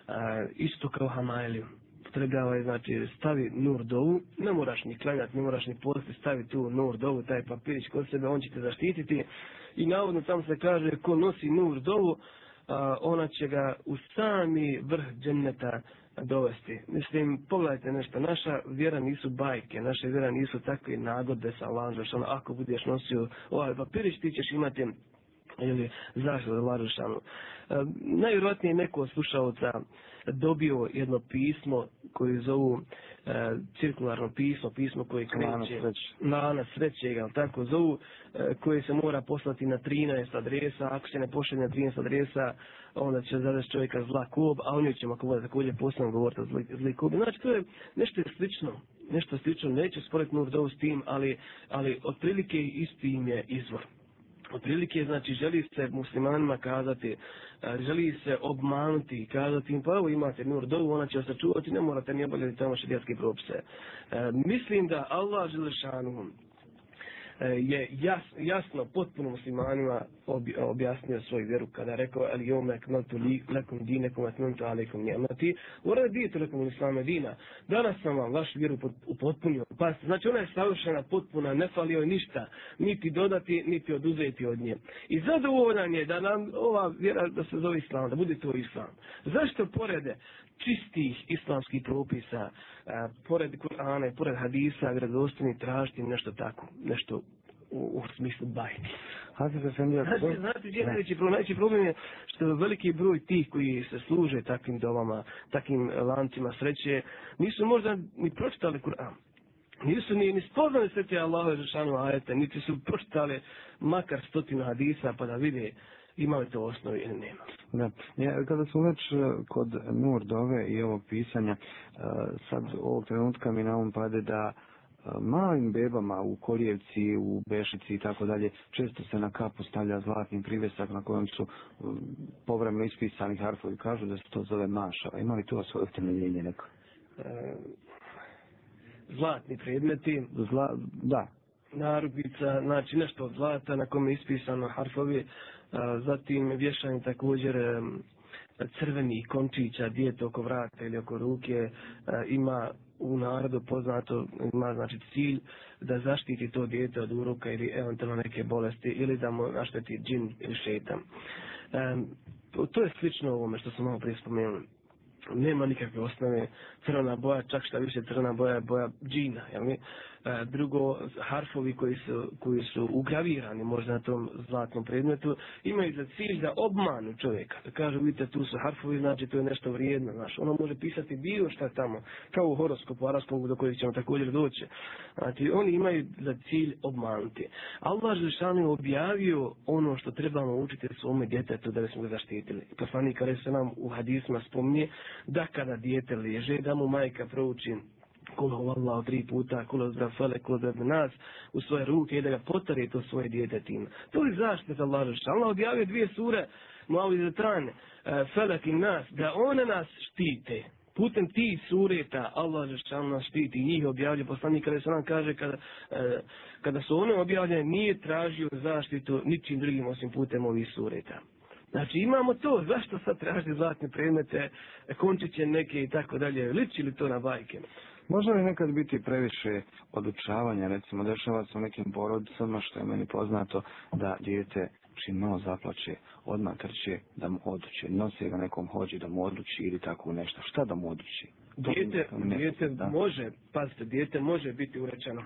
a, isto kao Hamailiju strgavaj, znači, stavi nur dovu, ne moraš ni klanjati, ne moraš ni posti, stavi tu nur dovu, taj papirić kod sebe, on će te zaštititi. I navodno tam se kaže, ko nosi nur dovu, a, ona će ga u sami vrh dženneta dovesti. Mislim, pogledajte nešto, naša vjera nisu bajke, naše vjera nisu takve nagodbe sa Allahom, što znači, ono, ako budeš nosio ovaj papirić, ti ćeš imati ili zašto da Larušanu. E, najvjerojatnije neko od slušalca dobio jedno pismo koje zovu e, cirkularno pismo, pismo koje kreće na na sreće, ga tako zovu, e, koje se mora poslati na 13 adresa, ako se ne pošalje na 13 adresa, onda će zadati čovjeka zla kub, a on ćemo ako bude također poslovno govoriti o zli, zli kub. Znači, to je nešto je slično, nešto slično, neće sporediti Nurdovu s tim, ali, ali otprilike isti im je izvor otprilike znači želi se muslimanima kazati e, želi se obmanuti i kazati im pa evo imate nur dovu ona će vas čuvati ne morate ni obavljati tamo šedijatske propise. E, mislim da Allah želešanu E, je jas, jasno potpuno muslimanima objasnio svoju vjeru kada je rekao ali jome li lekum dinekum atmentu alaikum njemati ura dijete lekum islame dina. Danas sam vam vašu vjeru upotpunio. Pa znači ona je savršena potpuna ne falio je ništa niti dodati niti oduzeti od nje. I zadovoljan je da nam ova vjera da se zove islam da bude to islam. Zašto porede? Čistih islamskih propisa, a, pored Kur'ana i pored hadisa, vjerodostojni tražiti nešto tako, nešto u, u smislu bajki. Hasan se Znači, znate, gdje najveći problem? Najveći problem je što veliki broj tih koji se služe takvim domama, takvim lancima sreće, nisu možda ni pročitali Kur'an. Nisu ni, ni spoznali sve te Allahove žešanu ajete, niti su pročitali makar stotinu hadisa pa da vide ima li to osnovi ili nema. Da. Ja, kada smo već e, kod Nur Dove i ovog pisanja, e, sad ovog trenutka mi na ovom pade da e, malim bebama u Kolijevci, u Bešici i tako dalje, često se na kapu stavlja zlatni privesak na kojem su povremeno ispisani harfovi. Kažu da se to zove mašava. Ima li to svoje utemeljenje neko? E, zlatni predmeti? Zla, da. Narubica, znači nešto od zlata na kome je ispisano harfovi, zatim vješanje također crveni končića dijete oko vrata ili oko ruke e, ima u narodu poznato ima znači cilj da zaštiti to dijete od uroka ili eventualno neke bolesti ili da mu našteti džin ili šetan. To je slično ovome što sam malo prije spomenuli nema nikakve osnove crvena boja, čak šta više crvena boja je boja džina, jel mi? E, drugo, harfovi koji su, koji su ugravirani možda na tom zlatnom predmetu, imaju za cilj da obmanu čovjeka. Da kažu, vidite, tu su harfovi, znači to je nešto vrijedno, znaš. Ono može pisati bio šta tamo, kao u horoskopu, arabskom, do kojeg ćemo također doći. Znači, oni imaju za cilj obmanuti. Allah Žešan je objavio ono što trebamo učiti svome djetetu da bismo ga zaštitili. Poslanik, kada se nam u hadisma spominje, da kada dijete leže, da mu majka prouči kul hu Allah tri puta, kul hu zra fele, kul hu nas u svoje ruke i da ga potare to svoje djete tim. To je zaštite za Allah Žešan. Allah objavio dvije sure, Muavi za tran, e, felek i nas, da one nas štite. Putem ti sureta Allah Žešan nas štiti, njih objavlja poslanik kada se nam kaže kada, e, kada su one objavljene nije tražio zaštitu ničim drugim osim putem ovih sureta. Znači imamo to, zašto sad traži zlatne predmete, e, končiće neke i tako dalje, liči li to na bajke? Može li nekad biti previše odučavanja, recimo dešava se u nekim porodicama, što je meni poznato, da dijete čim malo zaplače, odmah trče da mu oduče, nosi ga nekom hođi da mu odluči ili tako nešto, šta da mu odluči? Dijete, dijete može, pazite, dijete može biti urečeno.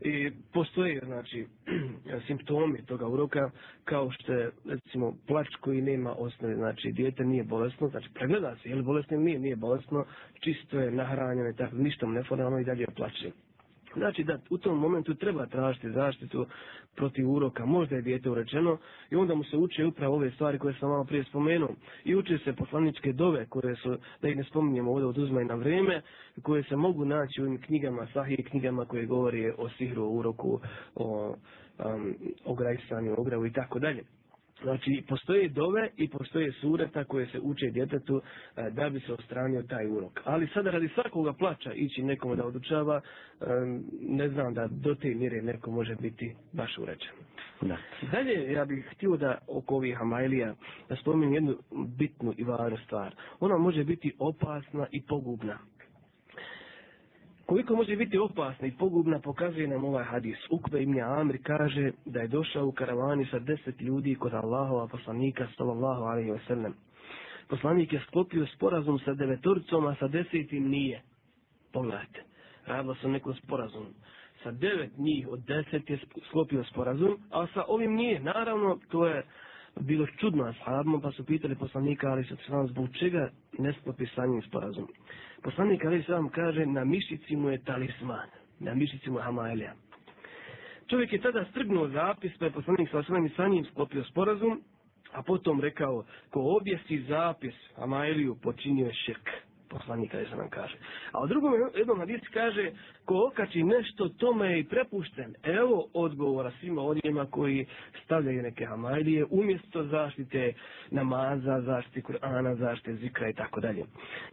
I postoje, znači, simptomi toga uroka, kao što je, recimo, plač koji nema osnove, znači, dijete nije bolesno, znači, pregleda se, je li bolesno ili nije, nije bolesno, čisto je nahranjeno i tako, ništa mu ne fora, i dalje plače. Znači da u tom momentu treba tražiti zaštitu protiv uroka, možda je dijete urečeno i onda mu se uče upravo ove stvari koje sam malo prije spomenuo. I uče se poslaničke dove koje su, da ih ne spominjemo ovdje oduzmaj na vrijeme, koje se mogu naći u ovim knjigama, sahih knjigama koje govori o sihru, o uroku, o um, o grajsanju, o gravu i tako dalje. Znači, postoje dove i postoje sureta koje se uče djetetu e, da bi se ostranio taj urok. Ali sada radi svakoga plaća ići nekomu da odučava, e, ne znam da do te mire neko može biti baš uređen. Da. Dalje, ja bih htio da oko ovih hamajlija da spomenem jednu bitnu i važnu stvar. Ona može biti opasna i pogubna. Koliko može biti opasna i pogubna pokazuje nam ovaj hadis. Ukbe ibn Amr kaže da je došao u karavani sa deset ljudi kod Allahova poslanika sallallahu alaihi ve sellem. Poslanik je sklopio sporazum sa devetorcom, a sa desetim nije. Pogledajte, radilo se nekom sporazum. Sa devet njih od deset je sklopio sporazum, a sa ovim nije. Naravno, to je bilo čudno ashabima, pa su pitali poslanika, ali sa zbog čega ne sklopi sa njim sporazum. Poslanik ali sam kaže, na mišici mu je talisman, na mišici mu je. Čovjek je tada strgnuo zapis, pa je poslanik sa svojim sa njim sklopio sporazum, a potom rekao, ko objesi zapis Hamaeliju počinio je širk poslanika je nam kaže. A u drugom jednom hadisu kaže, ko okači nešto, tome je i prepušten. E, evo odgovora svima onima koji stavljaju neke hamajlije umjesto zaštite namaza, zaštite Kur'ana, zaštite zikra i tako dalje.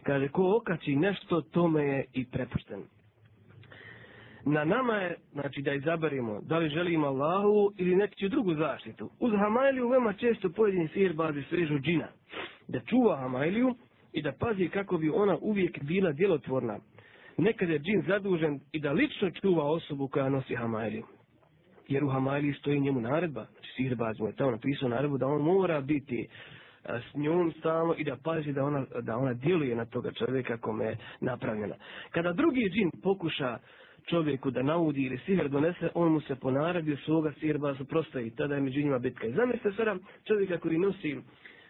Kaže, ko okači nešto, tome je i prepušten. Na nama je, znači, da izaberimo da li želimo Allahu ili neku drugu zaštitu. Uz Hamailiju veoma često pojedini sirbazi svežu džina. Da čuva Hamajliju, i da pazi kako bi ona uvijek bila djelotvorna. Nekad je džin zadužen i da lično čuva osobu koja nosi hamajliju. Jer u hamajliji stoji njemu naredba, znači sihirbaz mu je tamo napisao naredbu da on mora biti e, s njom stalno i da pazi da ona, da ona djeluje na toga čovjeka kome je napravljena. Kada drugi džin pokuša čovjeku da naudi ili sihr donese, on mu se po naredbi svoga sihirbaza i Tada je među njima bitka. I zamislite sada čovjeka koji nosi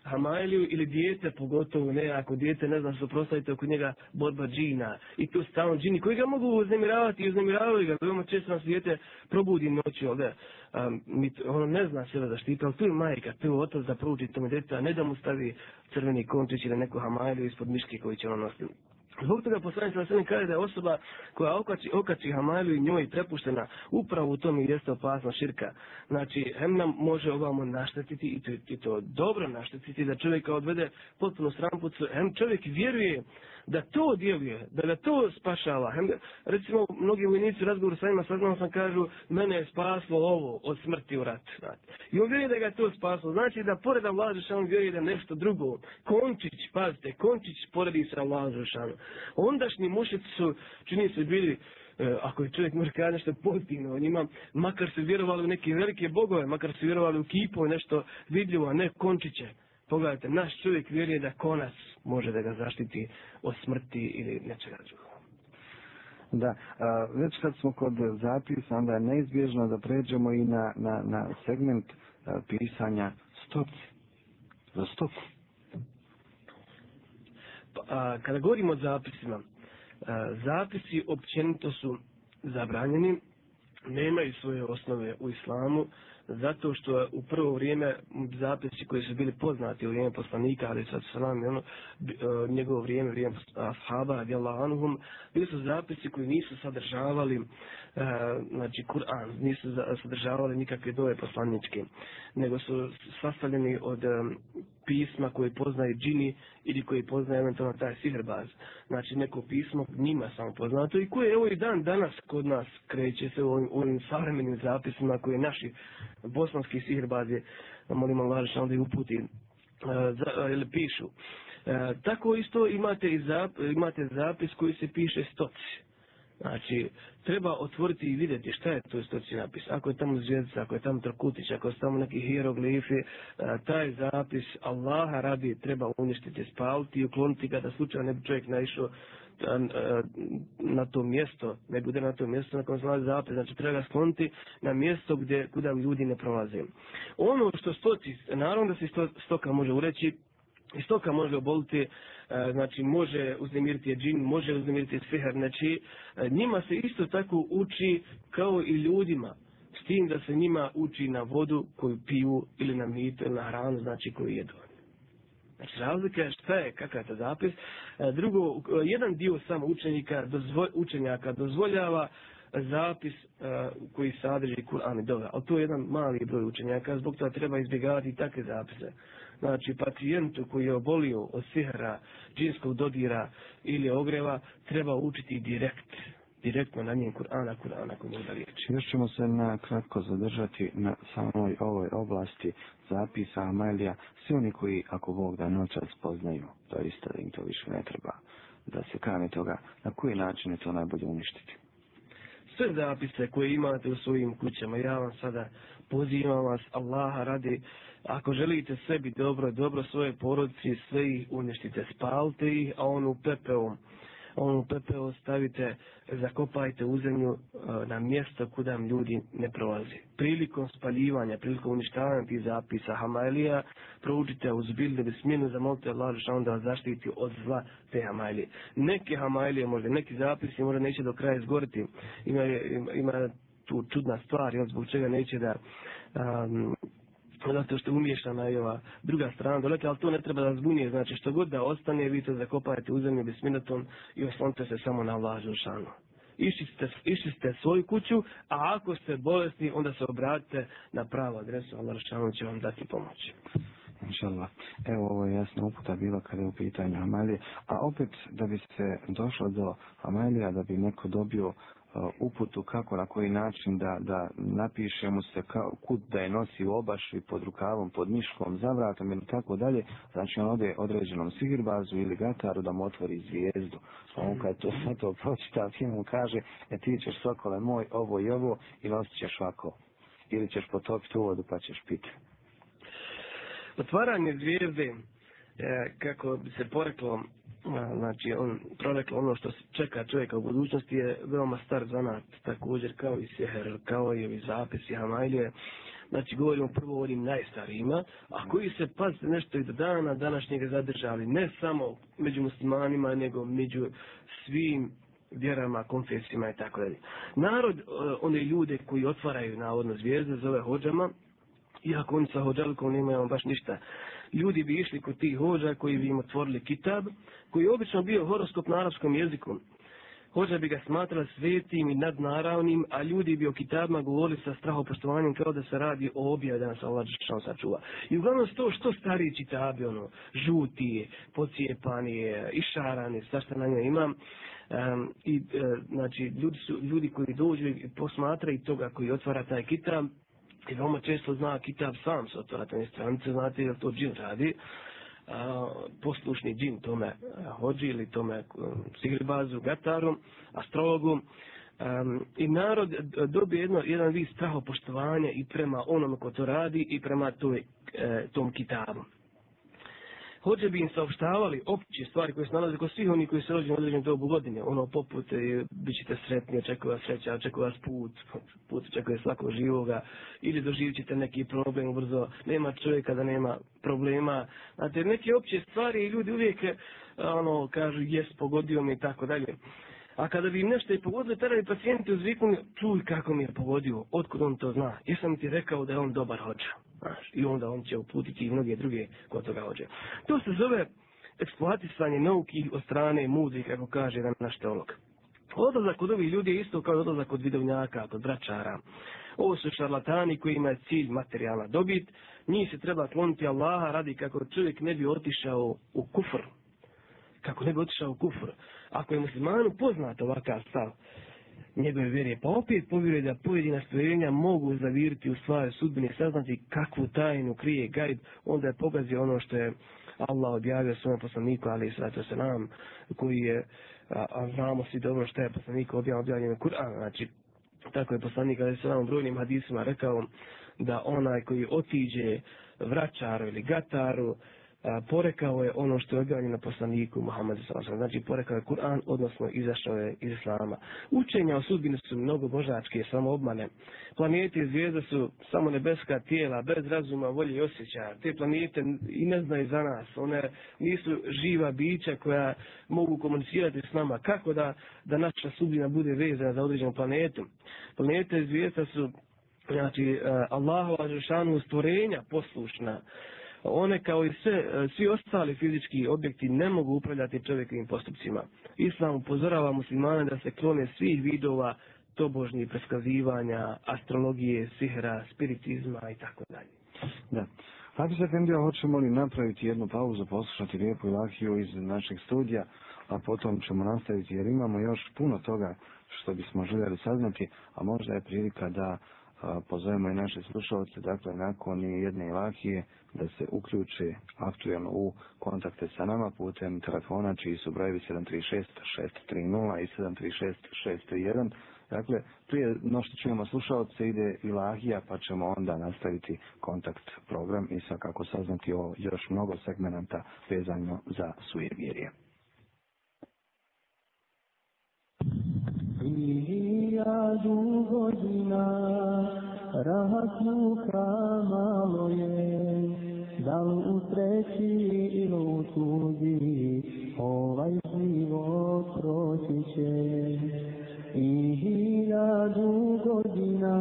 Hamajliju ili dijete, pogotovo ne, ako dijete ne zna što prostavite oko njega borba džina. I tu stalno džini koji ga mogu uznemiravati i uznemiravaju ga. Veoma često nas dijete probudi noći ovdje. Um, ono ne zna sebe zaštiti, ali tu je majka, tu je otac da prouči tome djeta, ne da mu stavi crveni končić ili neku hamajliju ispod miške koji će ono nositi. Zbog toga poslanik sa sve kaže da je osoba koja okači, okači hamajlu i njoj prepuštena upravo u tom jeste opasna širka. Znači, hem nam može ovamo naštetiti i to, i to dobro naštetiti da čovjeka odvede potpuno srampucu. Hem čovjek vjeruje da to djeluje, da ga to spašava. Hem, recimo, mnogi vojnici razgovoru sa njima saznao sam kažu, mene je spaslo ovo od smrti u ratu. Znači. I on vjeruje da ga to spaslo. Znači da pored Allah Žešanu vjeruje da nešto drugo. Končić, pazite, Končić poredi sa Allah Žešanu. Ondašnji mušici su, čini se, bili e, ako je čovjek može kada nešto pozitivno o njima, makar su vjerovali u neke velike bogove, makar su vjerovali u kipu, nešto vidljivo, a ne končiće. Pogledajte, naš čovjek vjeruje da konac može da ga zaštiti od smrti ili nečega drugog. Da, a, već kad smo kod zapisa, onda je neizbježno da pređemo i na, na, na segment a, pisanja stopci. Za stopci. Pa, a, kada govorimo o zapisima, a, zapisi općenito su zabranjeni, nemaju svoje osnove u islamu, zato što u prvo vrijeme zapisi koji su bili poznati u vrijeme poslanika, ali sad salam, ono, njegovo vrijeme, vrijeme ashaba, radijallahu anuhum, bili su zapisi koji nisu sadržavali, uh, E, znači, Kur'an, nisu sadržavali nikakve dove poslaničke, nego su sastavljeni od e, pisma koje poznaje džini ili koji poznaje eventualno taj sihrbaz. Znači neko pismo njima samo poznato i koje evo i dan danas kod nas kreće se u ovim, ovim savremenim zapisima koje naši bosanski sihrbazi, molimo Allah što onda i uputi, e, za, ili pišu. E, tako isto imate, i zap, imate zapis koji se piše stoci. Znači, treba otvoriti i vidjeti šta je to istoci napis. Ako je tamo zvijezda, ako je tamo trkutić, ako je tamo neki hieroglifi, e, taj zapis Allaha radi treba uništiti, spaliti i ukloniti ga da slučajno ne bi čovjek naišao e, na to mjesto, ne bude na to mjesto na kojem se nalazi zapis, znači treba ga skloniti na mjesto gdje, kuda ljudi ne prolaze. Ono što stoci, naravno da se stoka može ureći, i stoka može oboliti e, znači može uznemiriti džin, može uznemiriti sihar, znači e, njima se isto tako uči kao i ljudima, s tim da se njima uči na vodu koju piju ili na mito ili na hranu, znači koju jedu. Znači razlika je šta je, kakav je to zapis. E, drugo, jedan dio samo učenika, dozvo, učenjaka dozvoljava zapis uh, koji sadrži Kur'an i dove. Ali to je jedan mali broj učenjaka, zbog toga treba izbjegavati takve zapise. Znači, pacijentu koji je obolio od sihra, džinskog dodira ili ogreva, treba učiti direkt direktno na njem Kur'ana, Kur'ana koji da liječi. Još ćemo se na kratko zadržati na samoj ovoj oblasti zapisa Amelija. Svi oni koji, ako Bog da noćas poznaju, to je isto da im to više ne treba da se kane toga, na koji način je to najbolje uništiti? Sve zapise koje imate u svojim kućama, ja vam sada pozivam vas, Allaha radi, ako želite sebi dobro, dobro svoje porodici, sve ih uništite, spalite ih, a onu pepeom, onu pepeo stavite, zakopajte u zemlju e, na mjesto kuda ljudi ne prolazi. Prilikom spaljivanja, prilikom uništavanja tih zapisa Hamailija, proučite uz bilde da zamolite Allah što da vas zaštiti od zla te Hamailije. Neke Hamailije, možda neki zapisi možda neće do kraja izgoriti. Ima, ima, ima tu čudna stvar, jel, zbog čega neće da um, zato što umiješana je ova druga strana doleke, ali to ne treba da zbunije, znači što god da ostane, vi to zakopajte u zemlju bisminatom i oslonite se samo na Allah Žešanu. Iščiste, iščiste svoju kuću, a ako ste bolesni, onda se obratite na pravu adresu, Allah Žešanu će vam dati pomoć. Inšallah. Evo, ovo je jasna uputa bila kada je u pitanju Amalije. A opet, da bi se došlo do Amalija, da bi neko dobio uputu kako na koji način da da napiše mu se kao kud da je nosi u obašu i pod rukavom, pod miškom, za vratom ili tako dalje, znači on ode određenom sigirbazu ili gataru da mu otvori zvijezdu. On kad to sve to pročita, ti mu kaže, e ti ćeš sokole moj, ovo i ovo i nosit ćeš ovako. Ili ćeš potopiti u vodu pa ćeš piti. Otvaranje zvijezde, e, kako bi se poreklo, znači on proreklo ono što čeka čovjeka u budućnosti je veoma star zanat, također kao i Seher, kao i ovi zapisi Hamajlije. Znači govorimo prvo o onim najstarijima, a koji se pazite nešto i do dana današnjeg zadržali, ne samo među muslimanima, nego među svim vjerama, konfesijima i tako dalje. Narod, e, one ljude koji otvaraju navodno zvijezde, zove hođama, iako oni sa hođalikom nemaju baš ništa ljudi bi išli kod tih hođa koji bi im otvorili kitab, koji je obično bio horoskop na arapskom jeziku. Hođa bi ga smatrali svetim i nadnaravnim, a ljudi bi o kitabima govorili sa strahopoštovanjem kao da se radi o objavi da nas Allah Žešan sačuva. I uglavnom to što stariji kitabi, ono, žuti, pocijepani, išarani, sva što na njoj imam, um, i, e, znači, ljudi, su, ljudi koji dođu i posmatraju toga koji otvara taj kitab, I veoma često zna kitab sam sa otvoratane stranice, znate da to džin radi, a, poslušni džin tome hođi ili tome um, sigribazu, gataru, astrologu. Um, I narod dobije jedno, jedan vid strahopoštovanja i prema onom ko to radi i prema toj, e, tom kitabu hoće bi im saopštavali opće stvari koje se nalaze kod svih oni koji se rođeni u određenom dobu godine, ono poput, e, bit ćete sretni, očekuje vas sreća, očekuje vas put, put očekuje svako živoga, ili doživit ćete neki problem brzo, nema čovjeka da nema problema, znate, neke opće stvari i ljudi uvijek, e, ono, kažu, jes, pogodio mi i tako dalje. A kada bi im nešto i pogodili, tada bi pacijenti uzviknuli, čuj kako mi je pogodio, otkud on to zna. Jesam ti rekao da je on dobar hođa. Znaš, I onda on će uputiti i mnoge druge kod toga hođe. To se zove eksploatisanje nauki od strane mudri, kako kaže jedan naš teolog. Odlazak od ovih ljudi je isto kao odlazak od vidovnjaka, od bračara. Ovo su šarlatani koji imaju cilj materijalna dobit. Njih se treba kloniti Allaha radi kako čovjek ne bi otišao u kufr. Kako ne bi otišao u kufr. Ako je muslimanu poznat ovakav stav, njegove vjere, pa opet povjeruje da pojedina stvorenja mogu zaviriti u svoje sudbine, saznati kakvu tajnu krije gajb, onda je pogazio ono što je Allah objavio svojom poslaniku, ali sratu se nam, koji je, a, a znamo svi dobro što je poslanik objavio, objavljen Kur'an, znači, tako je poslanik, ali se nam brojnim hadisima rekao da onaj koji otiđe vraćaru ili gataru, porekao je ono što je objavljeno poslaniku Muhammedu sallallahu znači porekao je Kur'an, odnosno izašao je iz Islama. Učenja o sudbini su mnogo božačke, samo obmane. Planete i zvijezde su samo nebeska tijela, bez razuma, volje i osjećaja. Te planete i ne znaju za nas, one nisu živa bića koja mogu komunicirati s nama. Kako da, da naša sudbina bude vezana za određenu planetu? Planete i zvijezde su znači, e, Allahova žešanu stvorenja poslušna, one kao i sve, e, svi ostali fizički objekti ne mogu upravljati čovjekovim postupcima. Islam upozorava muslimane da se klone svih vidova tobožnji preskazivanja, astrologije, sihra, spiritizma i tako dalje. Da. Hafiz Efendija, hoćemo li napraviti jednu pauzu, poslušati lijepu ilahiju iz našeg studija, a potom ćemo nastaviti jer imamo još puno toga što bismo željeli saznati, a možda je prilika da a, pozovemo i naše slušalce, dakle, nakon jedne ilahije, da se uključe aktuelno u kontakte sa nama putem telefona, čiji su brojevi 736-630 i 736 601. Dakle, prije no što čujemo slušalce, ide ilahija, pa ćemo onda nastaviti kontakt program i svakako saznati o još mnogo segmenta vezano za sujevjerje. hiljadu godina rahat muka malo je da li u sreći ili u tuzi ovaj život proći će. I hiljadu godina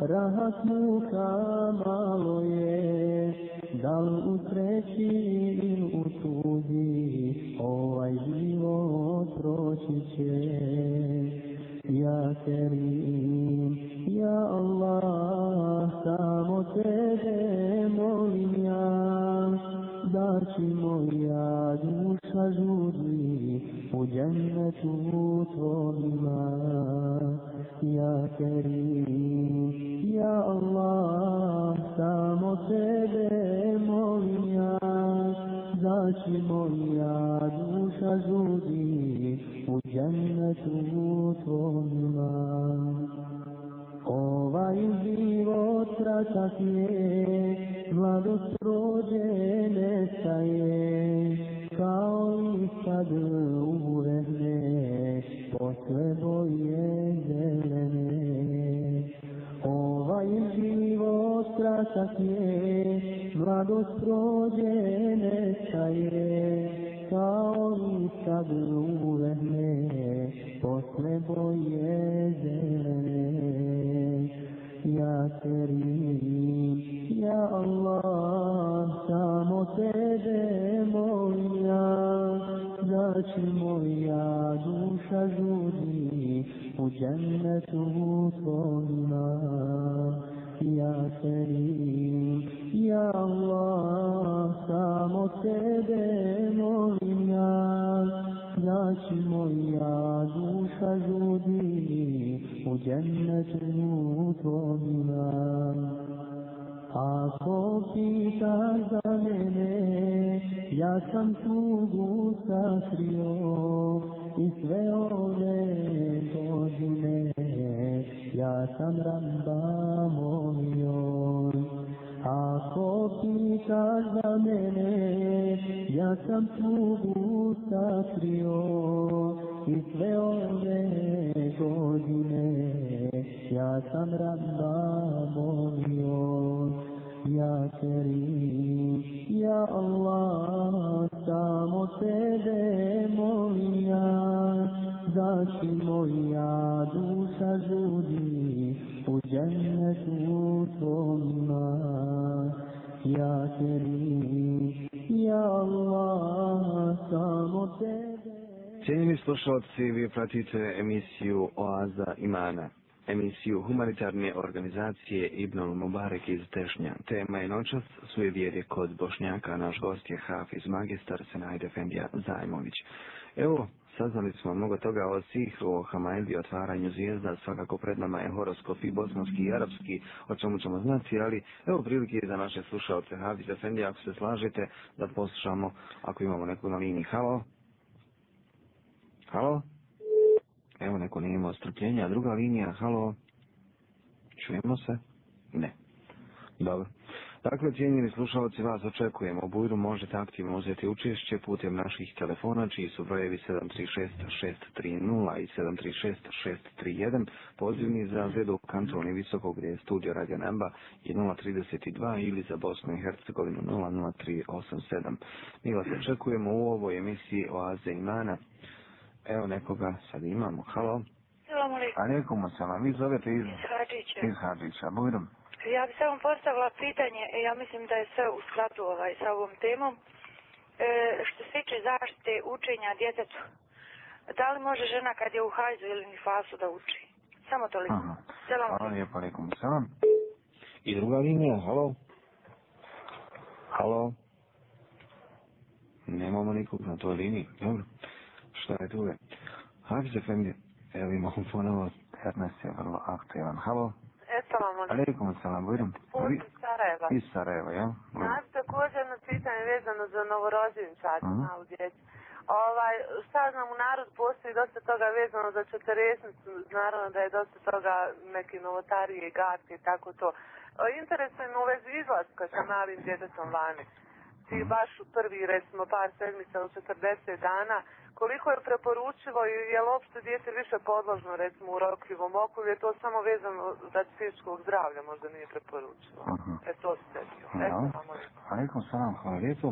rahat muka malo je da li u sreći ili u tuzi ovaj život proći će. Ja Kerim, Kerim, Ja Allah, samo tebe molim ja, da će moja duša žudi u džennetu tvojima. Ovaj život tratak je, mladost prođe nestaje, kao i kad uvehne, posle boje zelene. Ovaj život kratak je, mladost prođe nestaje, kao i kad uvehne, posle boje zelene. Ja Kerim, Ja Allah, samo tebe moja, ja, da će moja duša žudi u džennetu tvojima. Ja Kerim, Ja Allah, samo tebe molim ja, znači moja duša žudi u džennetu tvojima. Ako pitaš za mene, ja sam tugu sakrio i sve ove godine, ja sam ramba molio. Ako pitaš za mene, ja sam tugu Ja Kerim, Ja Allah, samo tebe molim ja, znači da će moja duša žudi u džennetu tvojima. Ja Kerim, Ja Allah, samo tebe Cijenjeni slušalci, vi pratite emisiju Oaza imana. Emisiju humanitarne organizacije Ibn Mubarek iz Tešnja. Tema je noćas svoje vjere kod Bošnjaka. Naš gost je Hafiz Magistar Senajde Defendija Zajmović. Evo, saznali smo mnogo toga o svih, o Hamajdi, otvaranju zvijezda, svakako pred nama je horoskop i bosanski i arapski, o čemu ćemo znati, ali evo prilike za naše slušalce Hafiz Defendija, ako se slažete, da poslušamo, ako imamo neku na liniji. Halo? Halo? Evo, neko nije imao strpljenja. Druga linija, halo? Čujemo se? Ne. Dobro. Dakle, cijenjeni slušalci, vas očekujemo. U Bujru možete aktivno uzeti učešće putem naših telefona, čiji su brojevi 736-630 i 736-631. Pozivni za Zedu kantoni Visokog gdje je studio Radio Nemba i 032 ili za Bosnu i Hercegovinu 00387. Mi vas očekujemo u ovoj emisiji Oaze imana. Evo nekoga sad imamo. Halo? Salam alaikum. Alaikum salam. Vi zovete iz, Iz Hadžića. iz Hadžića. Bujrom. Ja bih samo postavila pitanje, e, ja mislim da je sve u skladu ovaj, sa ovom temom. E, što se tiče zaštite učenja djetetu, da li može žena kad je u hajzu ili nifasu da uči? Samo toliko. Aha. Selam. Hvala lijepo, alaikum salam. I druga linija, halo? Halo? Nemamo nikog na toj liniji, dobro. Šta je tu je? Hafiz Efendi, evo imamo ponovo, Ernest je vrlo aktivan. Halo? Assalamu alaikum. Alaikum salam, bujrum. Put iz Sarajeva. Iz Sarajeva, ja? Znaš također jedno pitanje vezano za novorođenčad Mhm. malu djecu. Ovaj, šta znam, u narodu postoji dosta toga vezano za četiresnicu, naravno da je dosta toga neke novotarije, gatke i tako to. Interesuje me u vezi izlaska sa malim djetetom vani. Ti baš u prvi, recimo, par sedmica u 40 dana, koliko je preporučivo i je li uopšte dijete više podložno, recimo, u rokljivom oku, je to samo vezano za psihičkog zdravlja, možda nije preporučivo. Mhm. E, to se dio. Ja. Eto, lijepo. Alaikum salam, hvala lijepo.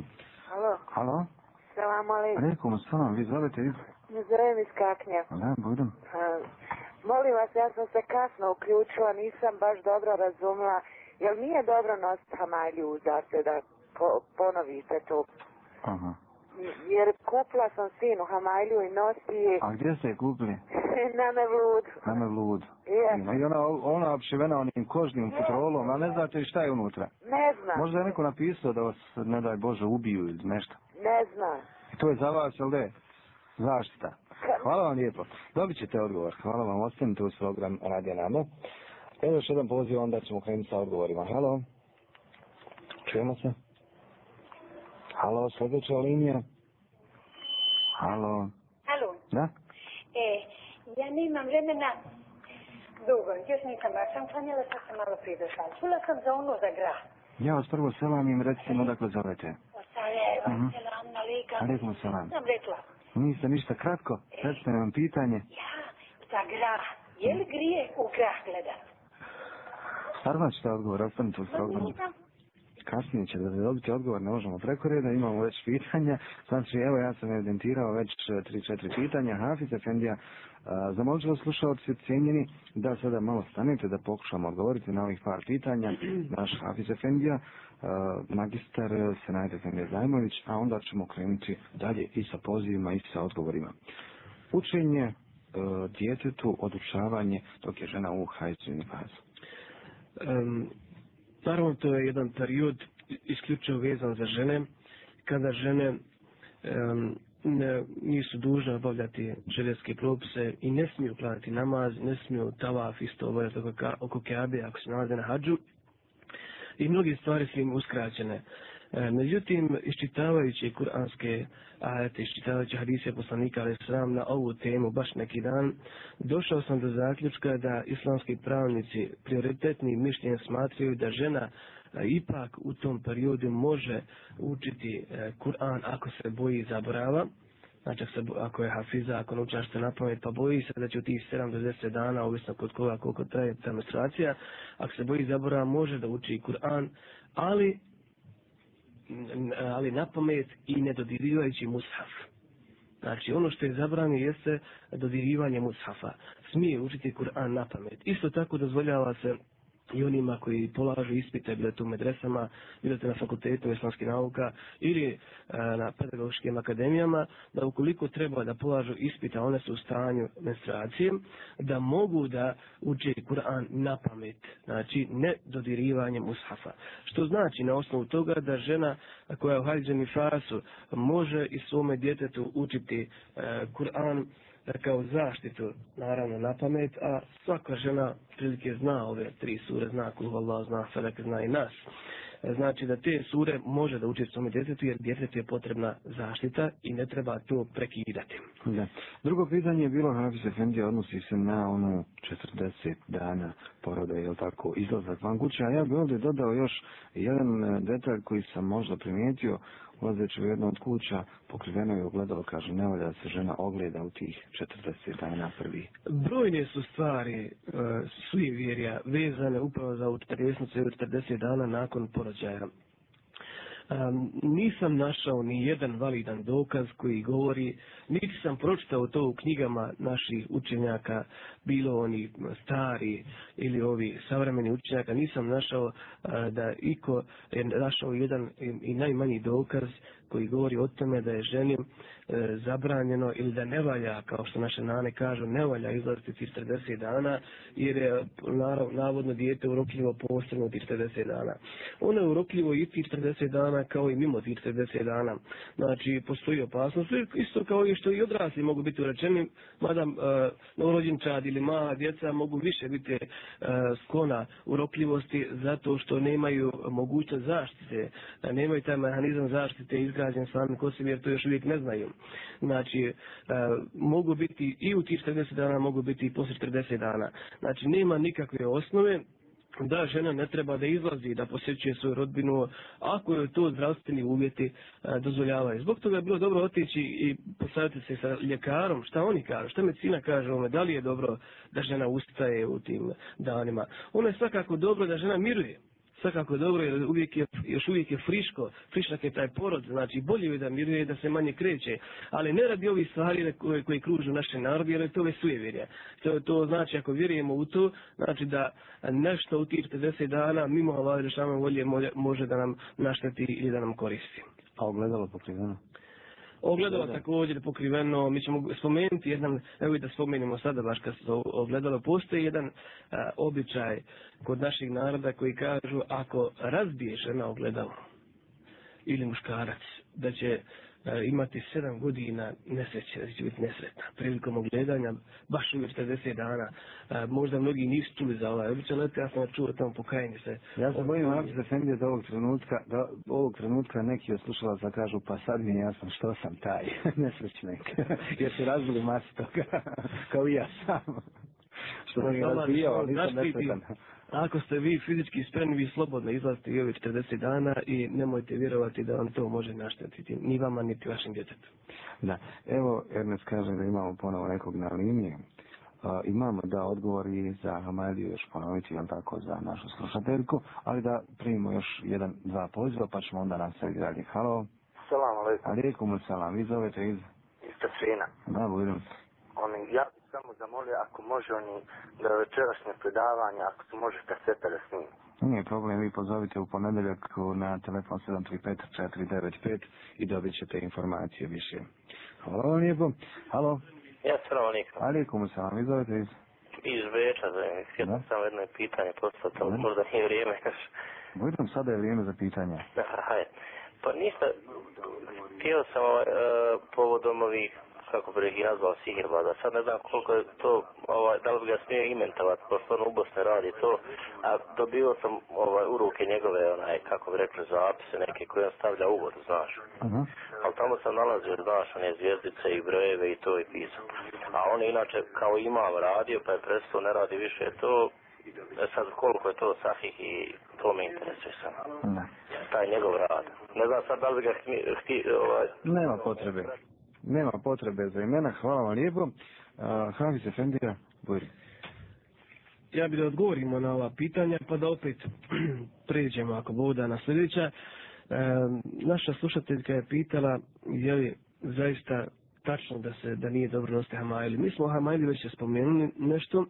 Halo, Halo? salam alaikum. Alaikum salam, vi zovete iz... Ne zovem iz Kaknja. Da, bujrum. A, Molim vas, ja sam se kasno uključila, nisam baš dobro razumela. Jel nije dobro nositi hamalju u zase da po, ponovite to? Aha. Jer kupila sam sinu hamalju i nosi je A gdje ste je kupili? na Mevludu. Na Mevlud. Je, Ima i ona, ona opšivena onim kožnim futrolom, a ne znate šta je unutra. ne znam, Možda je neko napisao da vas, ne daj Bože, ubiju ili nešto. ne znam. I to je za vas, jel de? Zaštita. Hvala vam lijepo. Dobit ćete odgovor. Hvala vam, ostanite uz program Radio Namo. Evo još jedan poziv, onda ćemo krenuti sa odgovorima. Halo? Čujemo se? Halo, sljedeća linija? Halo? Alo, Da? e, ja nemam vremena dugo, još nisam baš sam klanjala, sad sam malo prije došla. Čula sam za ono za grad. Ja vas prvo selam im recite mi odakle zovete. Sarajeva, Mhm. selam na lika. Alaikum selam. Sam rekla, Niste ništa kratko, recite mi vam pitanje. ja, za grad, je li grije u grad gledat? Stvarno ćete odgovor, ostanite uz program. Nisam kasnije ćete dobiti odgovor, ne možemo preko reda, imamo već pitanja. Znači, evo ja sam evidentirao već e, 3-4 pitanja. Hafiz Efendija, e, zamolit vas slušalci cijenjeni da sada malo stanete da pokušamo odgovoriti na ovih par pitanja. Naš Hafiz Efendija, e, magistar Senajt Efendija Zajmović, a onda ćemo krenuti dalje i sa pozivima i sa odgovorima. Učenje djetetu, odučavanje dok je žena u hajzini fazu. Um, naravno, to je jedan period isključivo vezan za žene, kada žene um, ne, nisu dužne obavljati željeske propise i ne smiju klanati namaz, ne smiju tavaf isto obavljati oko, oko Keabe ako se nalaze na hađu i mnoge stvari su im uskraćene. E, međutim, iščitavajući kuranske ajete, iščitavajući hadise poslanika ali sram na ovu temu baš neki dan, došao sam do zaključka da islamski pravnici prioritetni mišljenje smatraju da žena e, ipak u tom periodu može učiti e, Kur'an ako se boji zaborava, Znači, ako, se, ako je hafiza, ako nauča što na pamet, pa boji se da će u tih 7 do 10 dana, ovisno kod koga koliko traje ta menstruacija, ako se boji zaborava, može da uči Kur'an, ali ali na pamet i ne dodirivajući mushaf. Znači, ono što je zabranjeno jeste dodirivanje mushafa. Smije učiti Kur'an na pamet. Isto tako dozvoljava se i onima koji polažu ispite, bilo to u medresama, bilo to na fakultetu islamskih nauka ili e, na pedagoškim akademijama, da ukoliko treba da polažu ispita, one su u stanju menstruacije, da mogu da uče Kur'an na pamet, znači ne dodirivanjem mushafa. Što znači na osnovu toga da žena koja je u hađeni fasu može i svome djetetu učiti e, Kur'an kao zaštitu, naravno, na pamet, a svaka žena prilike zna ove tri sure, zna Kulhu Allah, zna Felek, zna i nas. E, znači da te sure može da uči svome djetetu, jer djetetu je potrebna zaštita i ne treba to prekidati. Da. Drugo pitanje je bilo, Hafiz Efendi, odnosi se na ono 40 dana poroda, je tako, izlazak van kuće, a ja bih ovdje dodao još jedan e, detalj koji sam možda primijetio, ulazeći u jednu od kuća, pokriveno je ogledalo, kaže, ne valja da se žena ogleda u tih 40 dana prvi. Brojne su stvari e, uh, svi vjerja vezane upravo za 40 40 dana nakon porođaja. Um, nisam našao ni jedan validan dokaz koji govori, niti sam pročitao to u knjigama naših učenjaka, bilo oni stari ili ovi savremeni učenjaka, nisam našao uh, da iko je našao jedan i, i najmanji dokaz koji govori o tome da je ženi e, zabranjeno ili da ne valja, kao što naše nane kažu, ne valja izlaziti tih 40 dana, jer je naravno, navodno dijete urokljivo posebno tih 40 dana. Ono je urokljivo i tih 40 dana kao i mimo tih 40 dana. Znači, postoji opasnost, isto kao i što i odrasli mogu biti urečeni, mada e, novorođenčad ili mala djeca mogu više biti e, sklona urokljivosti zato što nemaju mogućnost zaštite, da nemaju taj mehanizam zaštite izgrađen sami kod sebi jer to još uvijek ne znaju. Znači, e, mogu biti i u tih 40 dana, mogu biti i poslije 40 dana. Znači, nema nikakve osnove da žena ne treba da izlazi da posjećuje svoju rodbinu ako je to zdravstveni uvjeti e, dozvoljavaju. Zbog toga je bilo dobro otići i postaviti se sa ljekarom šta oni kažu, šta medicina kaže ome, da li je dobro da žena ustaje u tim danima. Ono je svakako dobro da žena miruje svakako dobro jer uvijek je, još uvijek je friško, frišak je taj porod, znači bolje je da miruje da se manje kreće, ali ne radi ovih stvari koje, koje kružu naše narodi, jer je to već sujevirje. To, to znači ako vjerujemo u to, znači da nešto u tih 40 dana mimo Allah rešavamo volje može da nam našteti ili da nam koristi. A ogledalo pokriveno? Ogledalo također pokriveno, mi ćemo spomenuti jedan, evo i da spomenimo sada baš kad se ogledalo, postoji jedan a, običaj kod naših naroda koji kažu ako razbiješ na ogledalo ili muškarac, da će imati sedam godina nesreće, da će biti nesretna. Prilikom ogledanja, baš u 40 dana, e, možda mnogi nisu čuli za ovaj običaj, ali ja sam čuo tamo pokajanje se. Ja se bojim ako se fendio do ovog trenutka, do ovog trenutka neki od slušalaca kažu, pa sad mi je jasno što sam taj nesrećnik. Jer se razbili masi toga, kao i ja sam. što sam ga razbijao, nisam nesretan. Ako ste vi fizički spremni, vi slobodno izlazite i ovih 40 dana i nemojte vjerovati da vam to može naštetiti, ni vama, niti vašim djetetom. Da, evo Ernest kaže da imamo ponovo nekog na liniji. Uh, imamo da odgovori za Hamadiju još ponoviti, jel tako, za našu slušateljku, ali da primimo još jedan, dva poziva, pa ćemo onda nastaviti dalje. Halo. Salam alaikum. Alaikum salam, vi zovete iz? Iz Tasvina. Da, budem. Oni, ja samo zamolio ako može oni da večerašnje predavanje, ako se može kaseta da snimi. Nije problem, vi pozovite u ponedeljak na telefon 735-495 i dobit ćete informacije više. Hvala vam lijepo. Halo. Ja, salam alaikum. Alaikum salam, vi zovete iz? Iz Beča, htio sam samo jedno pitanje postaviti, ali možda nije vrijeme. Budem sada je vrijeme za pitanje. Hajde. Pa ništa, htio sam ovaj, uh, povodom ovih kako bi ih nazvao sihirbada. Sad ne znam koliko je to, ovaj, da li bi ga smio imentovati, pošto on u Bosne radi to, a dobio sam ovaj, u ruke njegove, onaj, kako bi rekli, zapise neke koje on stavlja u vodu, znaš. Uh -huh. Ali tamo sam nalazio, znaš, one zvijezdice i brojeve i to i pisao. A on inače kao imao radio, pa je prestao, ne radi više to, E sad koliko je to sahih i to me interesuje samo. Ne. Taj njegov rad. Ne znam sad da li bi ga htio... Ovaj... Nema potrebe nema potrebe za imena, hvala vam lijepo. Uh, Hafiz Efendija, buri. Ja bih da odgovorimo na ova pitanja, pa da opet pređemo ako bude na sljedeća. E, naša slušateljka je pitala je li zaista tačno da se da nije dobro nositi Hamajli. Mi smo o Hamajli već spomenuli nešto,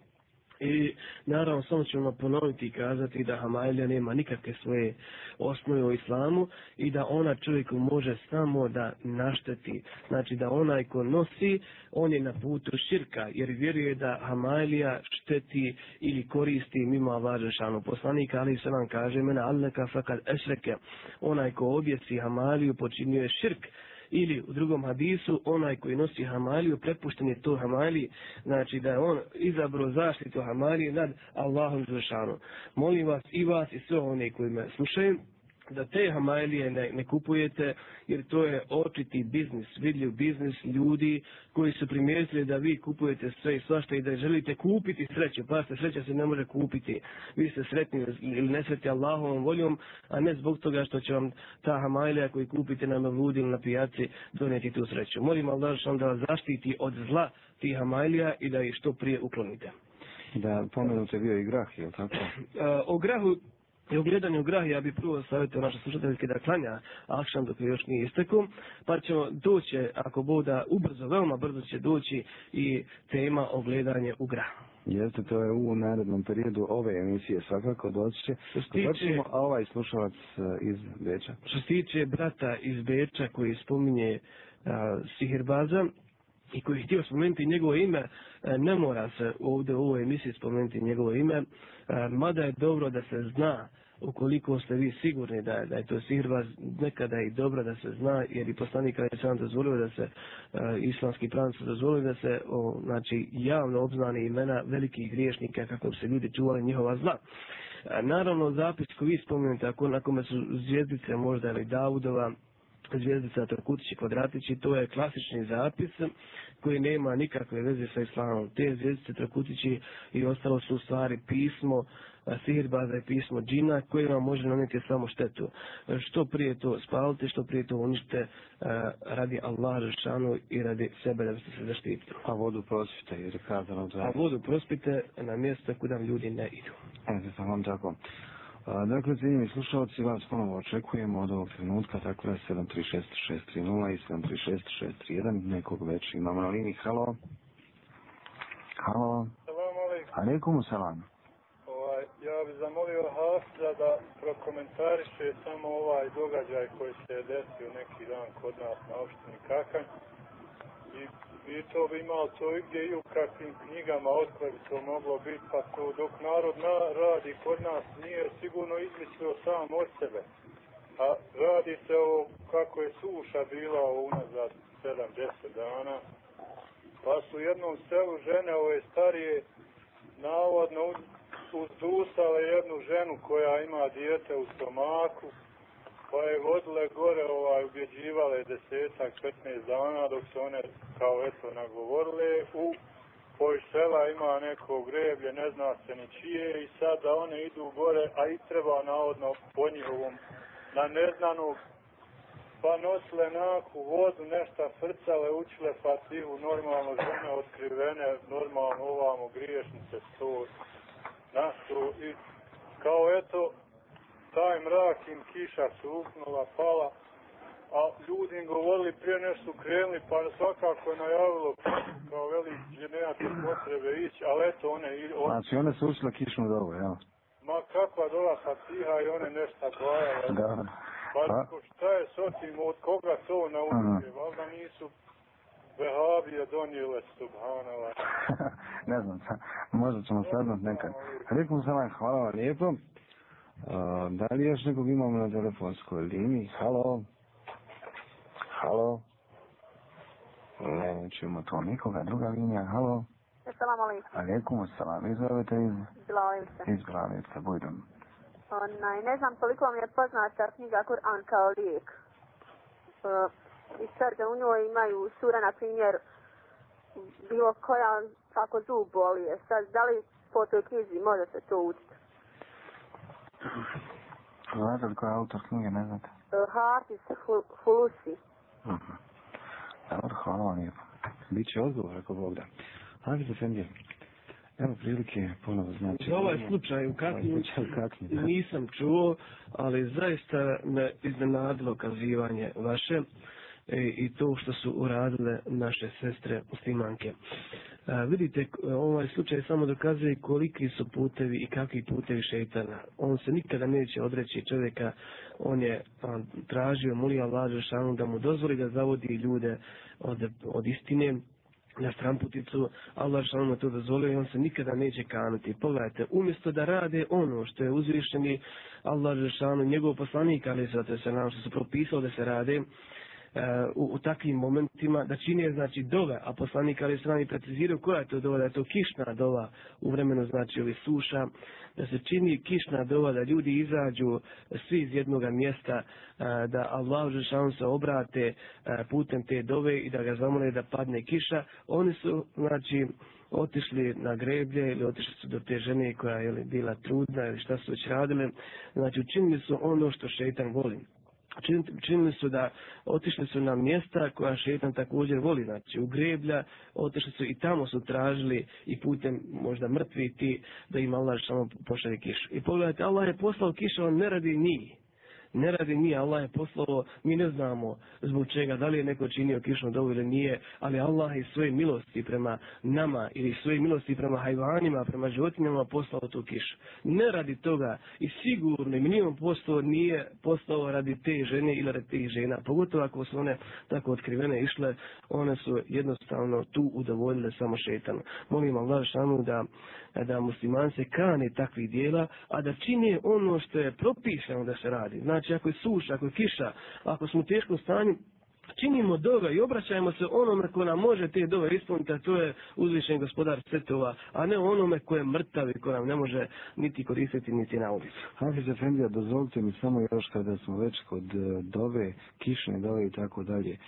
I naravno samo ćemo ponoviti i kazati da Hamailija nema nikakve svoje osnove u islamu i da ona čovjeku može samo da našteti. Znači da onaj ko nosi, on je na putu širka jer vjeruje da Hamailija šteti ili koristi mimo Avađešanu. poslanika, ali se nam kaže mena alleka fakad ešreke. Onaj ko objesi Hamaliju počinio je širk ili u drugom hadisu onaj koji nosi hamaliju prepušten je to hamali znači da je on izabro zaštitu hamalije nad Allahom zvršanu molim vas i vas i sve one koji me slušaju da te hamajlije ne, ne kupujete, jer to je očiti biznis, vidljiv biznis ljudi koji su primijetili da vi kupujete sve i svašta i da želite kupiti sreću. Pa ste sreća se ne može kupiti. Vi ste sretni ili nesretni Allahovom voljom, a ne zbog toga što će vam ta hamajlija koji kupite na mavludi ili na pijaci donijeti tu sreću. Molim Allah da vas zaštiti od zla tih hamajlija i da ih što prije uklonite. Da pomenute bio i grah, je li tako? o grahu I u gledanju graha ja bih prvo savjetio naše slušateljke da klanja akšan dok još nije istekao, pa ćemo doći, ako boda ubrzo, veoma brzo će doći i tema o gledanje u graha. Jeste, to je u narednom periodu ove emisije svakako doći će. Što se tiče- a ovaj slušalac e, iz Beča. Što se tiče brata iz Beča koji spominje a, Sihirbaza i koji je htio spomenuti njegovo ime, e, ne mora se ovdje u ovoj emisiji spomenuti njegovo ime, e, mada je dobro da se zna ukoliko ste vi sigurni da je, da je to sihirbaz, nekada je i dobro da se zna, jer i poslanik je sam dozvolio da se e, islamski pravnici su dozvolio da se o, znači, javno obznane imena velikih griješnika kako bi se ljudi čuvali njihova zla. E, naravno, zapis koji vi spomenute, ako na kome su zvijezdice možda ili Davudova, zvijezdica Trokutići kvadratići, to je klasični zapis koji nema nikakve veze sa islamom. Te zvijezdice Trokutići i ostalo su u stvari pismo sihirbaza i pismo džina koje vam može naneti samo štetu. Što prije to spalite, što prije to unište radi Allah Žešanu i radi sebe da biste se zaštitili. A vodu prosvite, jer je kazano da... A vodu prospite na mjesto kuda ljudi ne idu. Eto, sam vam tako. A, dakle, cijenjeni slušalci, vas ponovo očekujemo od ovog trenutka, dakle, 736-630 i 736-631, nekog već imamo na liniji. Halo? Halo? Salam alaikum. Alaikum salam. Ovaj, ja bih zamolio Hafza da prokomentariše samo ovaj događaj koji se desio neki dan kod nas na opštini Kakanj. I, I to bi imao to i gdje i u kakvim knjigama otkle to moglo biti, pa to dok narod na, radi kod nas nije sigurno izmislio sam od sebe. A radi se o kako je suša bila unazad 70 dana. Pa su u jednom selu žene ove starije navodno uzdusale jednu ženu koja ima dijete u stomaku, pa je vodile gore, ovaj, ubjeđivale desetak, 15 dana, dok su one, kao eto, nagovorile, u koji sela ima neko greblje, ne zna se ni čije, i sad da one idu gore, a i treba navodno po njihovom, na neznanu pa nosile naku vodu, nešto frcale, učile fatihu, normalno žene otkrivene, normalno ovamo griješnice sto, na i kao eto, taj mrak im kiša suknula, pala, a ljudi im govorili prije nešto krenuli, pa svakako je najavilo kao veli je nekakve potrebe ići, ali eto one, i- on, Znači, one su učile kišnu dovu, jel? ma kakva dola fatiha i one nešto gojale. Da. Pa rekao, šta je s otim, od koga to naučuje? Valjda nisu Vehabije donijele, subhanala. ne znam, sa- možda ćemo saznat nekad. Alaikum salam, hvala vam lijepo. Da li još nekog imamo na telefonskoj liniji? Halo? Halo? Ne, čujemo to nikoga. Druga linija, halo? Assalamu alaikum. Alaikum salam, izvolite iz, Zlavim se. iz Bravica, bujdom. Onaj, ne znam koliko vam je poznata knjiga Kur'an kao lijek. Uh, I sad u njoj imaju sura, na primjer, bilo koja, kako zub boli je. Sad, da li po toj knjizi može se to učiti? Znate li ko je autor knjige, ne znate? Uh, Hafiz Hu- Hulusi. Mhm. Dobro, hvala vam lijepo. Biće odgovor, ako Bog da. Hafiz Efendije, evo prilike ponovo znači. Za ovaj slučaj u Kaknju Ovaj Kaknju, nisam čuo, ali zaista me iznenadilo kazivanje vaše E, i to što su uradile naše sestre muslimanke. A, vidite, ovaj slučaj samo dokazuje koliki su putevi i kakvi putevi šeitana. On se nikada neće odreći čovjeka, on je a, tražio, molio Allah Žešanu da mu dozvoli da zavodi ljude od, od istine, na stramputicu, Allah što mu to dozvolio i on se nikada neće kanuti. Pogledajte, umjesto da rade ono što je uzvišeni Allah Žešanu, njegov poslanik, ali se se nam što su propisao da se rade, E, u, u takvim momentima da čine znači dove, a poslanik ali se nami precizirao koja je to dova, da je to kišna dova u vremenu znači ili suša, da se čini kišna dova, da ljudi izađu svi iz jednog mjesta, e, da Allah Žešanu se obrate e, putem te dove i da ga zamole da padne kiša, oni su znači otišli na greblje ili otišli su do te žene koja je bila trudna ili šta su već radile, znači učinili su ono što šeitan voli čin- činili su da otišli su na mjesta koja šetan također voli, znači u greblja, otišli su i tamo su tražili i putem možda mrtvi ti da im Allah samo pošalje kišu. I pogledajte, Allah je poslao kišu, on ne radi njih ne radi nije, Allah je poslao, mi ne znamo zbog čega, da li je neko činio kišnu dovu ili nije, ali Allah je svoje milosti prema nama ili svoje milosti prema hajvanima, prema životinjama poslao tu kišu. Ne radi toga i sigurno i minimum posto nije poslao radi te žene ili radi tih žena, pogotovo ako su one tako otkrivene išle, one su jednostavno tu udovoljile samo šetanu. Molim Allah šanu da da musliman se kane takvih dijela, a da čine ono što je propisano da se radi. Znači, Znači, ako je suša, ako je kiša, ako smo u teškom stanju, činimo dove i obraćajmo se onome ko nam može te dove ispuniti, a to je uzvišen gospodar svetova, a ne onome ko je mrtav i ko nam ne može niti koristiti, niti na ulicu. Hafiz Efendija, dozvolite mi samo još kada smo već kod e, dove, kišne dove i tako dalje. E,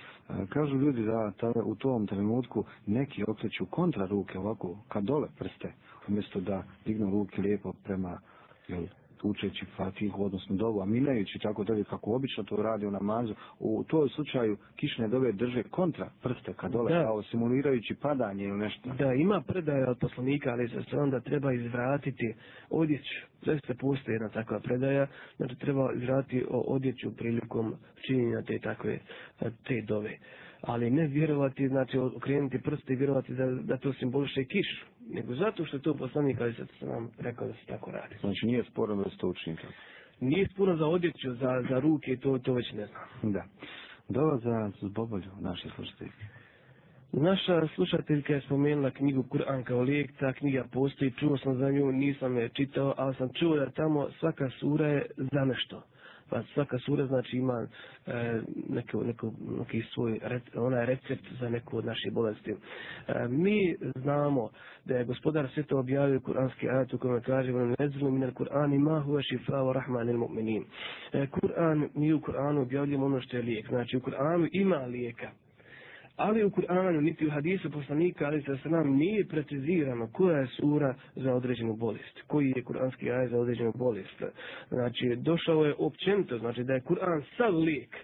kažu ljudi da ta, u tom trenutku neki okreću kontra ruke ovako, kad dole prste, umjesto da dignu ruke lijepo prema jel, učeći fatihu, odnosno dovu, a minajući tako dalje kako obično to radi u namazu, u toj slučaju kišne dove drže kontra prste kad dole, Da. kao simulirajući padanje ili nešto. Da, ima predaja od poslanika, ali se onda treba izvratiti odjeću. Zaista postoji jedna takva predaja, znači treba izvratiti odjeću prilikom činjenja te takve, te dove. Ali ne vjerovati, znači okrenuti prste i vjerovati da, da to simboliše kišu, nego zato što je to poslanik, ali se sam vam rekao da se tako radi. Znači nije sporno da se to učini tako. Nije puno za odjeću, za, za ruke, to, to već ne znam. Da. Dova za zbobolju naše slušateljke. Naša slušateljka je spomenula knjigu Kur'an kao lijek, ta knjiga postoji, čuo sam za nju, nisam je čitao, ali sam čuo da tamo svaka sura je za nešto. Pa svaka sura znači ima e, neko, neko, neki svoj onaj recept za neku od naših bolesti. E, mi znamo da je gospodar sve to objavio kuranski ajat u kojem kaže vam nezlu minal Kur'ani ma huwa šifa wa rahmanil mu'minin. E, Kur'an, mi u Kur'anu objavljamo ono što je lijek. Znači u Kur'anu ima lijeka. Ali u Kur'anu, niti u hadisu poslanika, ali se nam nije precizirano koja je sura za određenu bolest. Koji je kuranski aj za određenu bolest. Znači, došao je općenito, znači da je Kur'an sav lijek.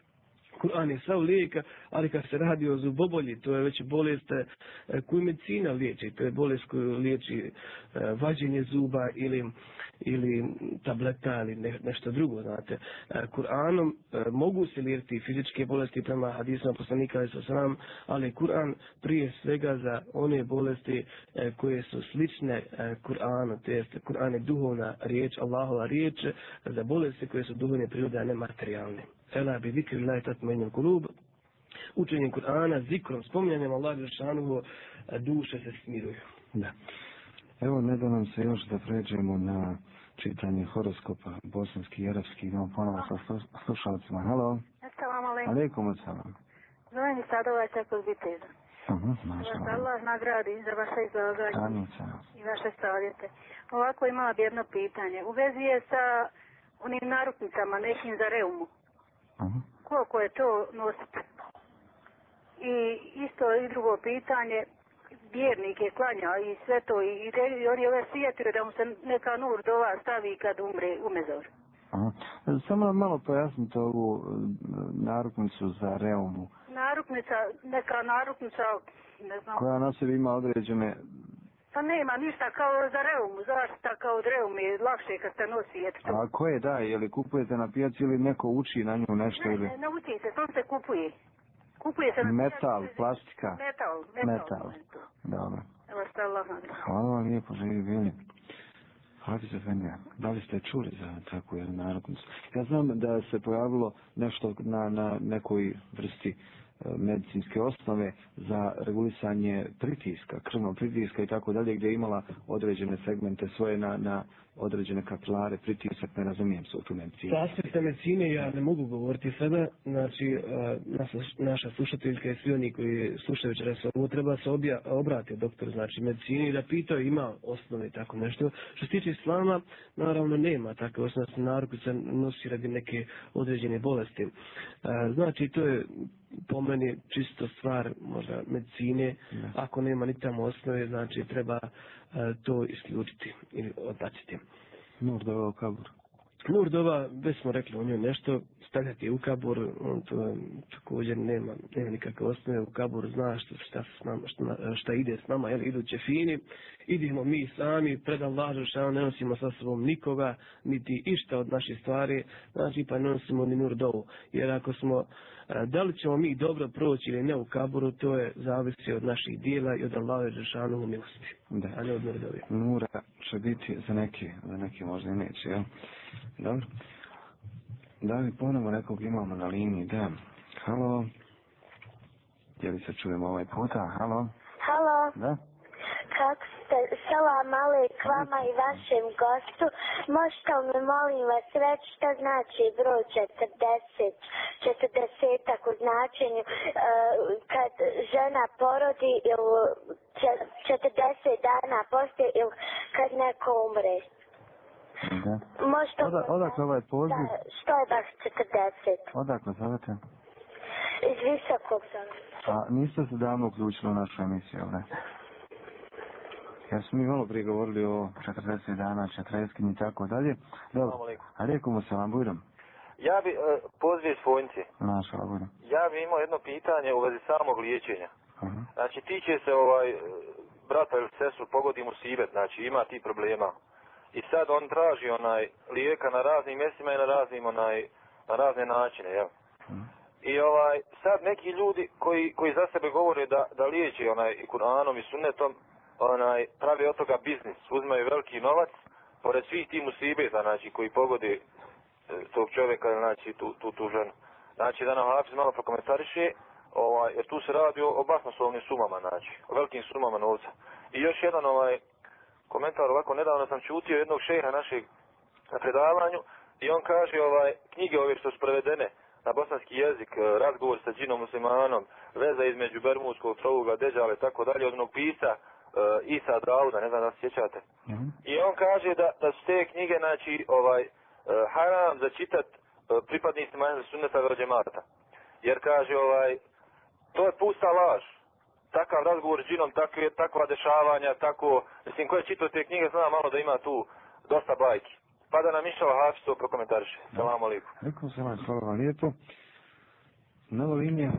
Kur'an je sav lijeka, ali kad se radi o zubobolji, to je već bolest e, koju medicina liječi. To je bolest koju liječi e, vađenje zuba ili ili tableta ili ne, nešto drugo, znate. E, Kur'anom mogu se liječiti fizičke bolesti prema hadisama poslanika i sam, ali Kur'an prije svega za one bolesti koje su slične Kur'anu, to jest Kur'an je duhovna riječ, Allahova riječ, za bolesti koje su duhovne prirode, a ne materijalne. Ela bi zikri laj tatmenju kulub, učenjem Kur'ana, zikrom, spominjanjem Allah Žešanuhu, duše se smiruju. Da. Evo, ne da nam se još da pređemo na čitanje horoskopa bosanski i arapski. Imamo ponovo sa slu- slušalcima. Halo. Assalamu alaikum. Alaikum assalam. Zovem iz Sadovaca kod Viteza. Mhm, Vas maša Allah nagradi za vaše izlaganje se. i vaše savjete. Ovako imala bi jedno pitanje. U vezi je sa onim naruknicama nekim za reumu. Koliko je to nositi? I isto i drugo pitanje, vjernik je klanja i sve to i, i on je ove sjetio da mu se neka nur dova stavi kad umre u mezor. Aha. Samo nam malo pojasnite ovu e, naruknicu za reumu, Naruknica, neka naruknica, ne znam, koja na sebi ima određene... Pa nema ništa kao za reumu, zaštita kao od reum je lakše kad se nosi, eto to. A koje daje? Je li kupujete na pijaci ili neko uči na nju nešto Ne, ili... ne, nauči se, to se kupuje. Kupuje se na Metal, plastika. Metal, metal. Metal. Dobro. Evo šta Allah nagradi. Hvala vam lijepo, živi bili. Hafiz Efendija, da li ste čuli za takvu jednu naruknicu? Ja znam da se pojavilo nešto na, na nekoj vrsti medicinske osnove za regulisanje pritiska, krvnog pritiska i tako dalje, gdje je imala određene segmente svoje na, na određene kapilare, pritisak, ne razumijem se u tu medicinu. Sa aspekta medicine ja ne mogu govoriti sada, znači e, naša, naša slušateljka i svi oni koji slušaju večeras ovo treba se obja, obrati doktor znači medicine i da pitao ima osnove tako nešto. Što se tiče islama, naravno nema takve osnove, naravno se nosi radi neke određene bolesti. E, znači to je po meni čisto stvar možda medicine, ako nema ni tamo osnove, znači treba a, to isključiti ili odbaciti. Nur da je ovo kabur. Nur dova, već smo rekli o njoj nešto, stavljati u kabur, on to također nema, nema nikakve osnove, u kabur zna što, šta, s nama, šta, šta ide s nama, jel, idu će fini, idemo mi sami, pred Allah, šta ne nosimo sa sobom nikoga, niti išta od naše stvari, znači pa ne nosimo ni nur dovu, jer ako smo, da li ćemo mi dobro proći ili ne u kaburu, to je zavisi od naših dijela i od Allahove Žešanu milosti, Da. a ne od nur dovi. Nura će biti za neki, za neki možda i neće, jel? Dobro. Da li ponovo nekog imamo na liniji? Da. Halo. Je li se čujemo ovaj puta? Halo. Halo, Da. kako ste? Salam alejk vama i vašem gostu. Možete li mi molim vas reći šta znači broj 40, 40 u značenju uh, kad žena porodi ili če- 40 dana poslije ili kad neko umre. Da. Li Oda, odakle ovaj poziv? Da, što je baš 40? Odakle zovete? Iz visokog zove. A niste se davno uključili u našu emisiju, ne? Jer smo mi malo prije govorili o 40 dana, 40 i tako dalje. Dobro. Alaikum se vam bujrom. Ja bi, e, pozvije svojnici, Naša bujrom. ja bi imao jedno pitanje u vezi samog liječenja. Mhm. Znači, tiče se ovaj, e, brata ili sestru, pogodi mu sibet, znači ima ti problema. I sad on traži onaj lijeka na raznim mjestima i na raznim onaj, na razne načine, jel? I ovaj, sad neki ljudi koji, koji za sebe govore da, da liječe onaj i Kur'anom i sunnetom, onaj, pravi od toga biznis, uzmaju veliki novac, pored svih ti musibeta, znači, koji pogode e, tog čovjeka, znači, tu, tu, tu ženu. Znači, da nam Hafiz malo prokomentariše, ovaj, jer tu se radi o, o basnoslovnim sumama, znači, o velikim sumama novca. I još jedan ovaj komentar, ovako, nedavno sam čutio jednog šeha našeg na predavanju i on kaže, ovaj, knjige ove što su prevedene na bosanski jezik, e, razgovor sa džinom muslimanom, veza između Bermudskog trovuga, Deđale, tako dalje, od onog pisa uh, Isa Drauda, ne znam da se sjećate. I on kaže da, da su te knjige, znači, ovaj, uh, haram za čitat uh, pripadnicima Sunneta Verođemata. Jer kaže, ovaj, to je pusta laž. Takav razgovor s džinom, takve, takva dešavanja, tako, mislim, ko je čitao te knjige, zna malo da ima tu dosta bajki. Pa da nam išao Hafiz to prokomentariše. Salam alaikum. Rekom se vam, hvala vam lijepo. Nova linija.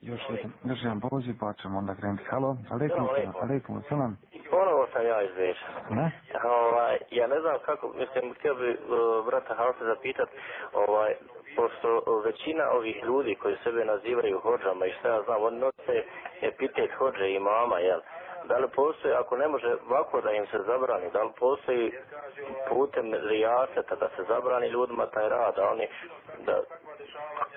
Još jedan, još jedan poziv, pa ćemo onda krenuti. Halo, alaikum Salam salam, alaikum. salam. Ponovo sam ja izveš. Ne? Ovaj, ja ne znam kako, mislim, htio bi uh, brata Halsa zapitat, ovaj, pošto većina ovih ljudi koji sebe nazivaju hođama i šta ja znam, oni nose epitet hođe i mama, jel? Da li postoji, ako ne može ovako da im se zabrani, da li postoji putem rijaseta da se zabrani ljudima taj rad, da oni, da,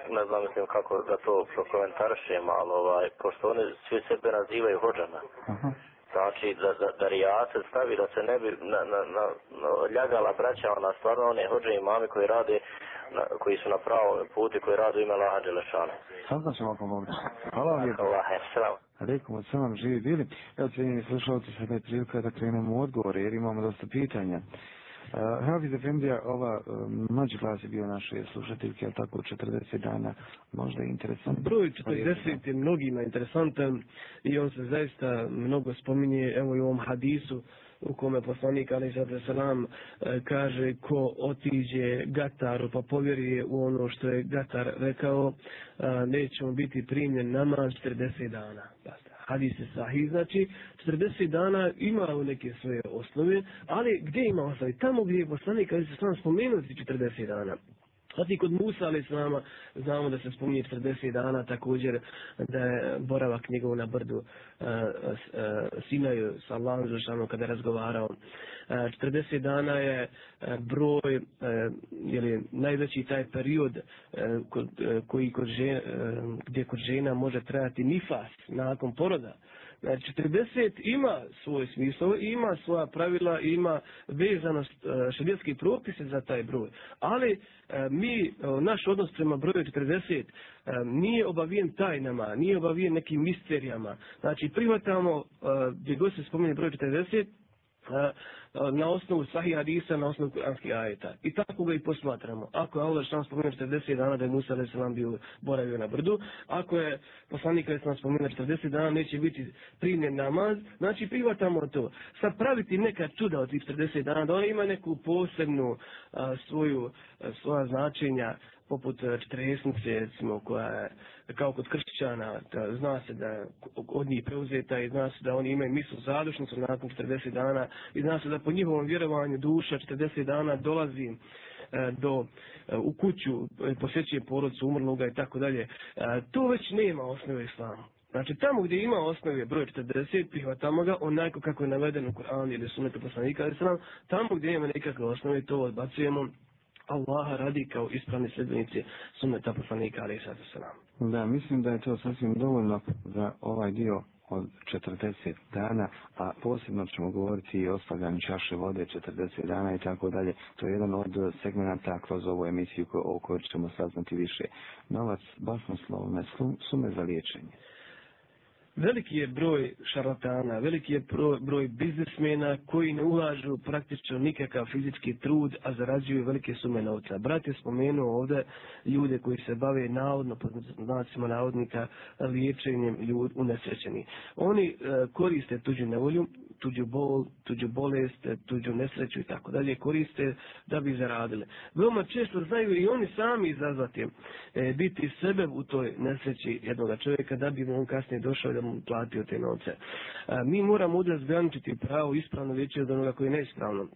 ne znam, mislim kako da to prokomentarišem, ali ovaj, pošto oni svi sebe nazivaju hođama. Znači da, da, da rijaset stavi da se ne bi na, na, na, na ljagala braća ona stvarno one hođe i mame koji rade na, koji su na pravom putu koji rade u ime Laha Đelešana. Sad ćemo pomoći. Hvala vam lijepo. Allah, selam. Alaikum salam, živi bili. Evo, cijenjeni slušalci, sada je prilika da krenemo u odgovore, jer imamo dosta pitanja. Uh, Hafiz Efendija, ova uh, mlađi glas je bio naše slušateljke, ali tako 40 dana, možda je interesantno. Broj 40 je mnogima interesantan i on se zaista mnogo spominje, evo i u ovom hadisu u kome poslanik Ali Sada Salam e, kaže ko otiđe Gataru pa povjeruje u ono što je Gatar rekao, nećemo neće mu biti primljen namaz 40 dana. Basta. Hadis je sahih, znači 40 dana ima u neke svoje osnove, ali gdje ima osnovi? Tamo gdje je poslanik Ali Sada Salam spomenuti 40 dana. Zatim kod Musa ali nama znamo da se spominje 40 dana također da je boravak njegov na brdu uh, uh, Sinaju sa Allahom Žešanu kada je razgovarao. E, uh, 40 dana je broj, uh, jeli, najveći taj period uh, kod, uh, koji kod žena, uh, gdje kod žena može trajati nifas nakon poroda. Znači, 40 ima svoj smisao, ima svoja pravila, ima vezanost e, šedijski propise za taj broj. Ali e, mi, e, naš odnos prema broju 40 nije obavijen tajnama, nije obavijen nekim misterijama. Znači, prihvatamo, gdje god se spominje broj 40, na osnovu sahih hadisa, na osnovu kuranskih ajeta. I tako ga i posmatramo. Ako je Allah šan nam spomenuo 40 dana da je Musa a.s. bio boravio na brdu, ako je poslanik a.s. spomenuo 40 dana neće biti primljen namaz, znači privatamo to. Sad praviti neka čuda od tih 40 dana, da ona ima neku posebnu a, svoju, a, svoja značenja, poput e, četiresnice, recimo, koja je kao kod kršćana, da zna se da od njih preuzeta i zna se da oni imaju mislu zadušnicu nakon 40 dana i zna se da po njihovom vjerovanju duša 40 dana dolazi e, do e, u kuću e, posjećuje porodcu umrloga i tako dalje. E, to već nema osnove islama. Znači, tamo gdje ima osnove broj 40, prihvatamo ga onako kako je navedeno u Koranu ili sunetu poslanika, ali tamo gdje ima nekakve osnove, to odbacujemo Allaha radi kao ispravni sljedbenici sunneta poslanika, alaih sada se. Da, mislim da je to sasvim dovoljno za ovaj dio od 40 dana, a posebno ćemo govoriti i o ostavljanju čaše vode 40 dana i tako dalje. To je jedan od segmenta kroz ovu emisiju o kojoj ćemo saznati više. Novac basnoslovne sume za liječenje. Veliki je broj šarlatana, veliki je broj, broj biznismena koji ne ulažu praktično nikakav fizički trud, a zarađuju velike sume novca. Brat je spomenuo ovde ljude koji se bave navodno, pod znacima navodnika, liječenjem ljudi unesrećeni. Oni e, koriste tuđu nevolju, tuđu bol, tuđu bolest, tuđu nesreću i tako dalje koriste da bi zaradile. Veoma često znaju i oni sami izazvati e, biti sebe u toj nesreći jednog čovjeka da bi on kasnije došao da mu platio te novce. E, mi moramo ovdje zgraničiti pravo ispravno veće od onoga koji je neispravno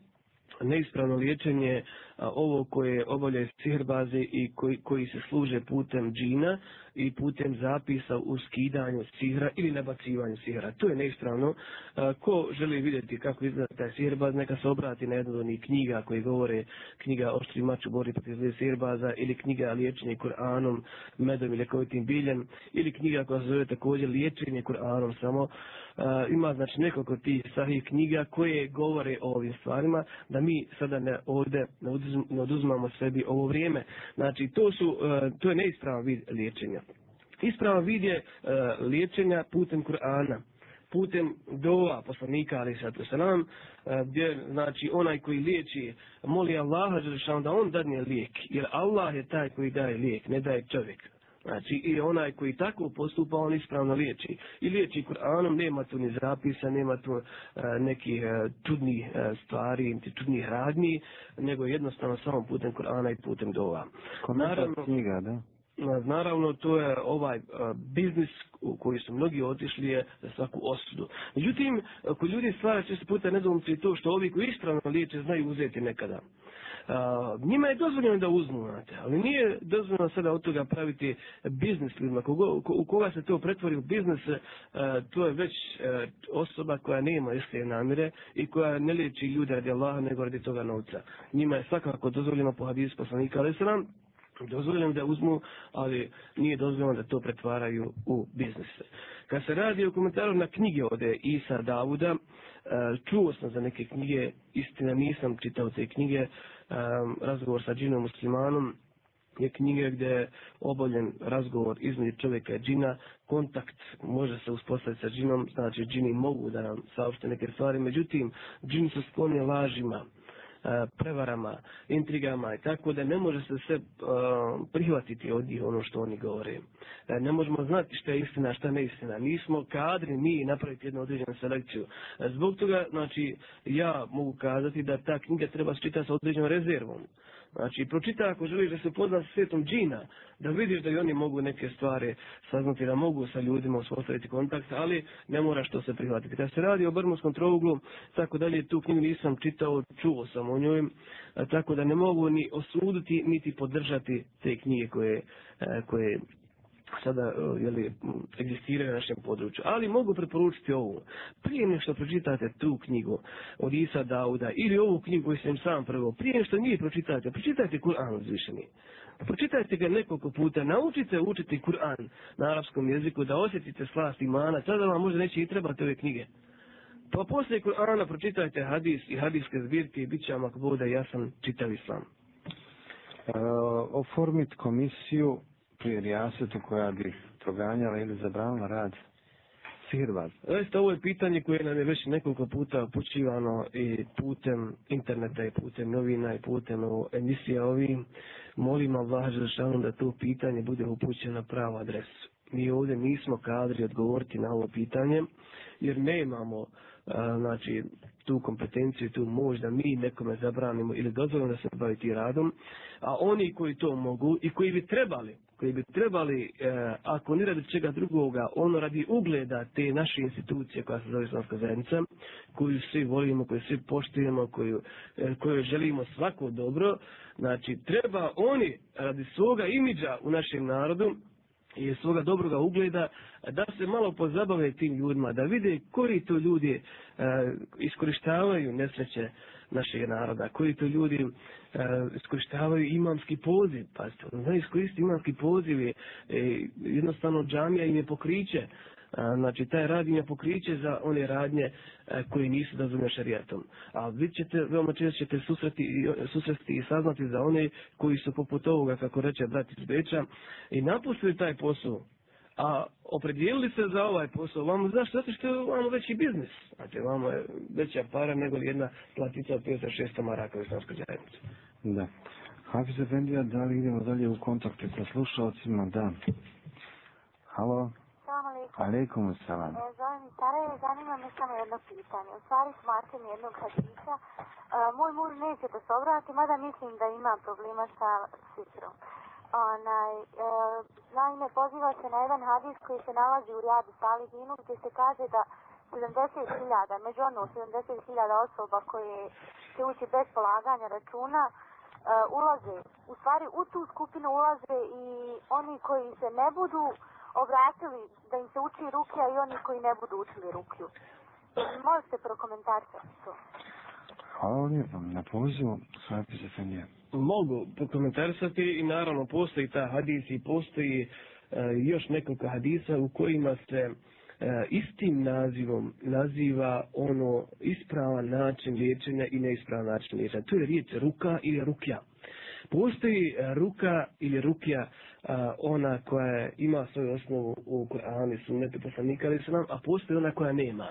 neispravno liječenje a, ovo koje obavljaju sihrbaze i koji, koji se služe putem džina i putem zapisa u skidanju sihra ili nabacivanju sihra. To je neispravno. A, ko želi vidjeti kako izgleda taj sihrbaz, neka se obrati na jednu od onih knjiga koji govore knjiga Oštri mač u borbi protiv zle sihrbaza ili knjiga Liječenje Kur'anom, medom i ljekovitim biljem ili knjiga koja se zove također Liječenje Kur'anom samo. Ima znači nekoliko tih sahih knjiga koje govore o ovim stvarima da mi sada ne ovde ne ne oduzmamo sebi ovo vrijeme. Znači, to, su, e, to je neispravan vid liječenja. Ispravan vid je e, liječenja putem Kur'ana putem dova poslanika ali sad se nam e, gdje znači onaj koji liječi moli Allaha da on dadne lijek jer Allah je taj koji daje lijek ne daje čovjek Znači, i onaj koji tako postupa, on ispravno liječi. I liječi Kur'anom, nema tu ni zapisa, nema tu uh, nekih uh, čudnih uh, stvari, čudnih radnji, nego jednostavno samo putem Kur'ana i putem dova. Naravno, knjiga, da? Naravno, to je ovaj uh, biznis u koji su mnogi otišli je za svaku osudu. Međutim, kod ljudi stvara često puta nedomoći to što ovi koji ispravno liječe znaju uzeti nekada. A, njima je dozvoljeno da uzmu, znate, ali nije dozvoljeno sada od toga praviti biznis ljudima. Kogo, ko, u koga se to pretvori u biznis, a, to je već a, osoba koja nema iste namire i koja ne liječi ljude radi Allaha nego radi toga novca. Njima je svakako dozvoljeno po hadisu poslanika, ali se nam dozvoljeno da uzmu, ali nije dozvoljeno da to pretvaraju u biznise. Kad se radi o komentaru na knjige ode Isa Davuda, Eh, čuo sam za neke knjige, istina nisam čitao te knjige, razgovor sa džinom muslimanom je knjiga gdje je obavljen razgovor između čovjeka i džina, kontakt može se uspostaviti sa džinom, znači džini mogu da nam saopšte neke stvari, međutim džini su skloni lažima, E, prevarama, intrigama i tako da ne može se sve e, prihvatiti od njih ono što oni govore. E, ne možemo znati šta je istina, šta je neistina. Nismo kadri mi napraviti jednu određenu selekciju. Zbog toga, znači, ja mogu kazati da ta knjiga treba čitati sa određenom rezervom. Znači, pročita ako želiš da se pozna s svetom džina, da vidiš da i oni mogu neke stvari saznati, da mogu sa ljudima uspostaviti kontakt, ali ne moraš to se prihvatiti. Da se radi o Brmuskom trouglu, tako dalje, tu knjigu nisam čitao, čuo sam o njoj, tako da ne mogu ni osuditi, niti podržati te knjige koje, koje sada e, jeli, egzistiraju na našem području. Ali mogu preporučiti ovu. Prije što pročitate tu knjigu od Isa Dauda ili ovu knjigu koju sam sam prvo, prije što njih pročitate, pročitajte Kur'an uzvišeni. Pročitajte ga nekoliko puta, naučite učiti Kur'an na arapskom jeziku, da osjetite slast imana, sada vam možda neće i trebati ove knjige. Pa poslije Kur'ana pročitajte hadis i hadiske zbirke i bit će vam ako bude jasan čitav islam. E, oformit komisiju pri rijasetu koja bi proganjala ili zabranila rad sihirbaz. Zaista ovo je pitanje koje nam je već nekoliko puta upućivano i putem interneta i putem novina i putem emisija ovim. Molim Allah Žešanu da to pitanje bude upućeno na pravu adresu. Mi ovdje nismo kadri odgovoriti na ovo pitanje jer ne imamo a, znači tu kompetenciju, tu moć da mi nekome zabranimo ili dozvolimo da se bavi ti radom, a oni koji to mogu i koji bi trebali, koji bi trebali, e, ako ni radi čega drugoga, ono radi ugleda te naše institucije koja se zove Islamska zajednica, koju svi volimo, koju svi poštujemo, koju, e, koju želimo svako dobro, znači treba oni radi svoga imidža u našem narodu, i svoga dobroga ugleda, da se malo pozabave tim ljudima, da vide koji to ljudi e, iskorištavaju nesreće našeg naroda, koji to ljudi e, iskoristavaju imamski poziv, pa ono znaju iskoristiti imamski poziv, je, e, jednostavno džamija im je pokriće, A, znači, taj rad im je pokriće za one radnje a, e, koje nisu dozvoljene šarijatom. A vi ćete, veoma često ćete susreti, susreti i saznati za one koji su poput ovoga, kako reče brat iz Beča, i napustili taj posao, a opredijelili se za ovaj posao, vamo, znaš, zato što je vamo veći biznis. Znači, vamo je veća para nego li jedna platica od 500-600 maraka u islamskoj zajednici. Da. Hafiz Efendija, da li idemo dalje u kontakte sa slušalcima? Da. Halo? Salam alaikum. Alaikum salam. E, zovem iz Sarajeva, zanima me samo jedno pitanje. U stvari smatram jednog hadisa. E, moj muž neće da se obrati, mada mislim da ima problema sa sitrom. Onaj, e, naime, poziva se na jedan hadis koji se nalazi u Rijadu Salihinu, gdje se kaže da 70.000, među ono 70.000 osoba koje će ući bez polaganja računa, e, ulaze, u stvari u tu skupinu ulaze i oni koji se ne budu obratili da im se uči rukja i oni koji ne budu učili rukju. Možete prokomentarisati to? Hvala lijepo. Na pozivu, Hafiz Efendija. Mogu prokomentarisati i naravno postoji ta hadis i postoji e, još nekoliko hadisa u kojima se e, istim nazivom naziva ono ispravan način liječenja i neispravan način liječenja. To je riječ ruka ili rukja. Postoji e, ruka ili rukja a, ona koja ima svoju osnovu u Koranu i sunnetu poslanika, ali se nam, a postoji ona koja nema.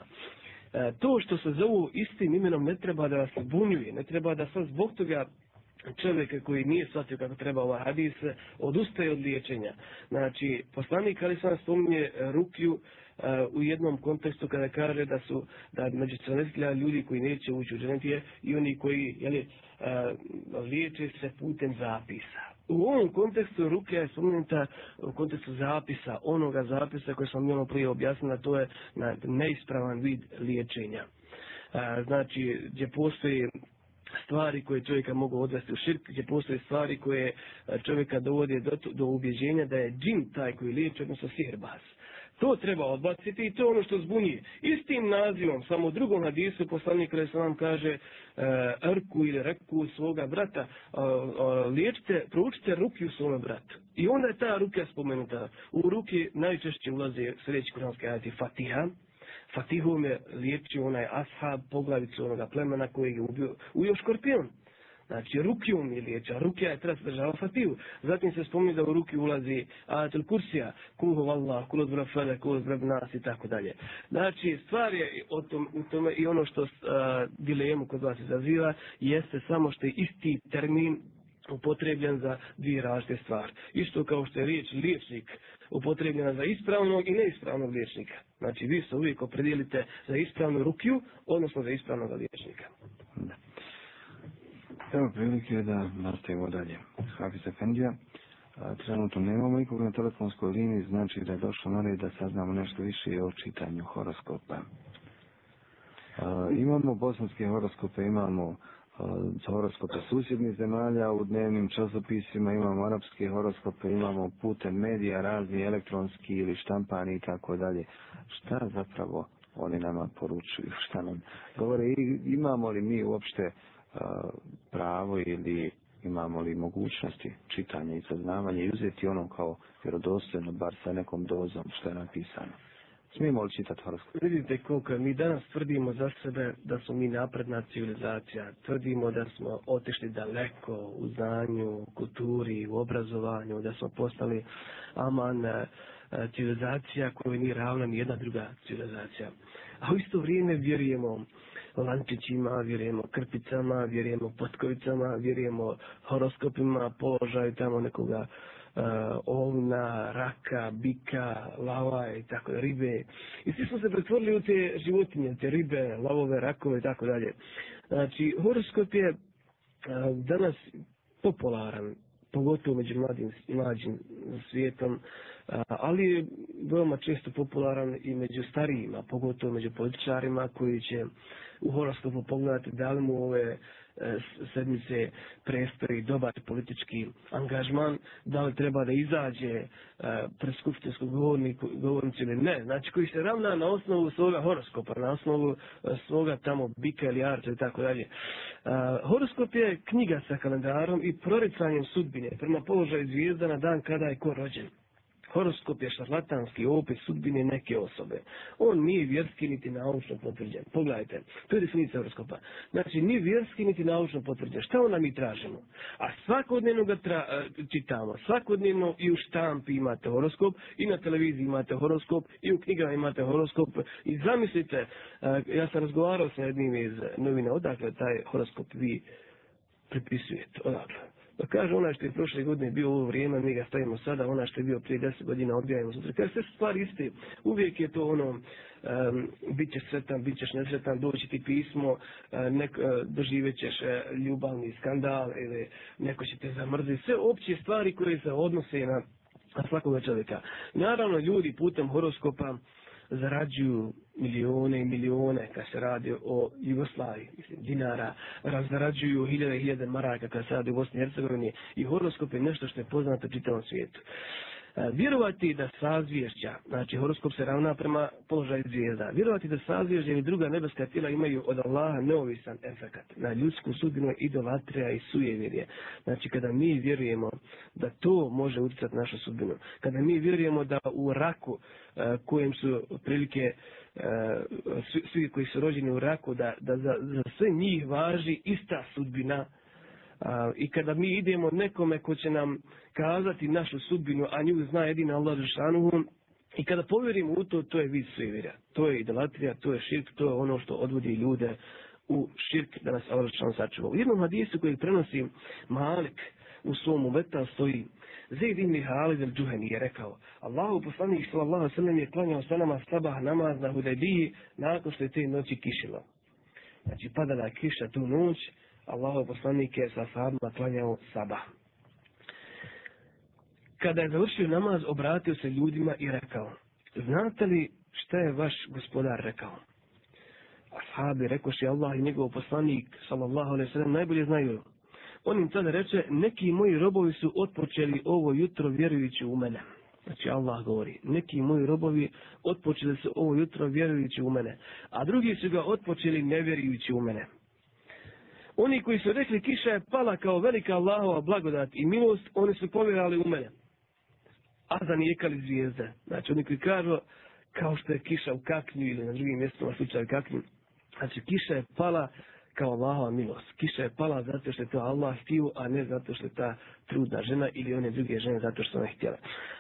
E, to što se zovu istim imenom ne treba da se bunjuje, ne treba da sad zbog toga čovjeka koji nije shvatio kako treba ovaj hadis, odustaje od liječenja. Znači, poslanik ali sam spominje eh, Rukiju uh, eh, u jednom kontekstu kada kaže da su da među 70.000 ljudi koji neće ući u dženetije i oni koji jeli, uh, eh, liječe se putem zapisa. U ovom kontekstu ruke je spomenuta u kontekstu zapisa, onoga zapisa koje sam malo prije objasnila, to je na neispravan vid liječenja. Uh, znači, gdje postoji stvari koje čovjeka mogu odvesti u širk, gdje postoje stvari koje e, čovjeka dovode do, do ubjeđenja da je džin taj koji liječi, odnosno sihirbaz. To treba odbaciti i to je ono što zbunjuje. Istim nazivom, samo u drugom hadisu, poslanik kada se nam kaže e, rku ili reku svoga brata, e, e, liječite, proučite ruki u svome bratu. I onda je ta ruka spomenuta. U ruki najčešće ulaze sljedeći kuranski ajati Fatiha, Fatihom je liječio onaj ashab, poglavicu onoga plemena koji je ubio, ujio škorpion. Znači, rukijom je liječa, rukija je treba sadržava Fatihu. Zatim se spominje da u ruki ulazi Atul Kursija, Kulhu Allah, Kulhu Zbrafele, Kulhu nas i tako dalje. Znači, stvar je o tom, u tome i ono što uh, dilemu kod vas izaziva, jeste samo što je isti termin upotrebljen za dvije različite stvari. Isto kao što je riječ liječnik upotrebljena za ispravnog i neispravnog liječnika. Znači vi se uvijek opredijelite za ispravnu rukiju, odnosno za ispravnog liječnika. Evo prilike da nastavimo dalje. Hafiz Efendija, trenutno nemamo nikog na telefonskoj liniji, znači da je došlo na red da saznamo nešto više o čitanju horoskopa. A, imamo bosanske horoskope, imamo horoskope susjednih zemalja, u dnevnim časopisima imamo arapske horoskope, imamo putem medija, razni elektronski ili štampani i tako dalje. Šta zapravo oni nama poručuju, šta nam govore i imamo li mi uopšte uh, pravo ili imamo li mogućnosti čitanja i saznavanja i uzeti ono kao vjerodostojno, bar sa nekom dozom što je napisano. Smijemo li čitati horoskop? Vidite koliko mi danas tvrdimo za sebe da smo mi napredna civilizacija. Tvrdimo da smo otišli daleko u znanju, kulturi, u obrazovanju, da smo postali aman e, civilizacija koja nije ravna ni jedna druga civilizacija. A u isto vrijeme vjerujemo lančićima, vjerujemo krpicama, vjerujemo potkovicama, vjerujemo horoskopima, položaju tamo nekoga uh, Eh, ovna, raka, bika, lava i tako ribe. I svi smo se pretvorili u te životinje, te ribe, lavove, rakove i tako dalje. Znači, horoskop je uh, danas popularan, pogotovo među mladim, mlađim svijetom, eh, ali je veoma često popularan i među starijima, pogotovo među političarima koji će u horoskopu pogledati da li mu ove E, sedmice prestoji dobar politički angažman, da li treba da izađe e, pred skupštinskog govornicu ili ne. Znači koji se ravna na osnovu svoga horoskopa, na osnovu e, svoga tamo bika ili arca i tako dalje. Horoskop je knjiga sa kalendarom i proricanjem sudbine prema položaju zvijezda na dan kada je ko rođen. Horoskop je šarlatanski opis sudbine neke osobe. On nije vjerski niti naučno potvrđen. Pogledajte, to je definicija horoskopa. Znači, ni vjerski niti naučno potvrđen. Šta ona mi tražimo? A svakodnevno ga tra, e, čitamo. Svakodnevno i u štampi imate horoskop, i na televiziji imate horoskop, i u knjigama imate horoskop. I zamislite, e, ja sam razgovarao sa jednim iz novine, odakle taj horoskop vi pripisujete, odakle. Pa kaže onaj što je prošle godine bio u ovo vrijeme, mi ga stavimo sada, onaj što je bio prije deset godina objavimo sutra. Kaže sve stvari iste, uvijek je to ono, um, bit ćeš sretan, bit ćeš nesretan, doći ti pismo, e, nek, e, doživjet ćeš e, ljubavni skandal ili neko će te zamrziti. Sve opće stvari koje se odnose na, na svakoga čovjeka. Naravno, ljudi putem horoskopa, zarađuju milione i milione kad se radi o Jugoslaviji, mislim, dinara, zarađuju hiljade i hiljade maraka kad se radi o Bosni i Hercegovini i horoskop je nešto što je poznato čitavom svijetu. E, vjerovati da sazvješća, znači horoskop se ravna prema položaju zvijezda, vjerovati da sazvješća i druga nebeska tijela imaju od Allaha neovisan efekat na ljudsku sudbinu idolatrija i sujevjerje. Znači kada mi vjerujemo da to može utjecati našu sudbinu, kada mi vjerujemo da u raku e, kojem su prilike e, svi koji su rođeni u raku, da, da za, za sve njih važi ista sudbina, I kada mi idemo nekome ko će nam kazati našu sudbinu, a nju zna jedina Allah Žešanuhu, i kada povjerimo u to, to je vid svevira. To je idolatrija, to je širk, to je ono što odvodi ljude u širk da nas Allah Žešanuhu sačuva. U jednom hadisu koji prenosi Malik u svom uveta stoji Zaid ibn Halid al-Juhani je rekao Allahu poslanik sallallahu sallam je klanjao sa nama sabah namaz na Hudebiji nakon što je te noći kišilo. Znači padala kiša tu noć Allahov poslanik je sa sahabima klanjao sabah. Kada je završio namaz, obratio se ljudima i rekao, znate li šta je vaš gospodar rekao? Ashabi rekoši Allah i njegov poslanik, sallallahu alaihi sallam, najbolje znaju. On im tada reče, neki moji robovi su otpočeli ovo jutro vjerujući u mene. Znači Allah govori, neki moji robovi otpočeli su ovo jutro vjerujući u mene, a drugi su ga otpočeli nevjerujući u mene. Oni koji su rekli kiša je pala kao velika Allahova blagodat i milost, oni su povjerali u mene. A zanijekali zvijezde. Znači oni koji kažu kao što je kiša u kaknju ili na drugim mjestima slučaju kaknju. Znači kiša je pala kao Allahova milost. Kiša je pala zato što je to Allah htio, a ne zato što je ta trudna žena ili one druge žene zato što one htjela.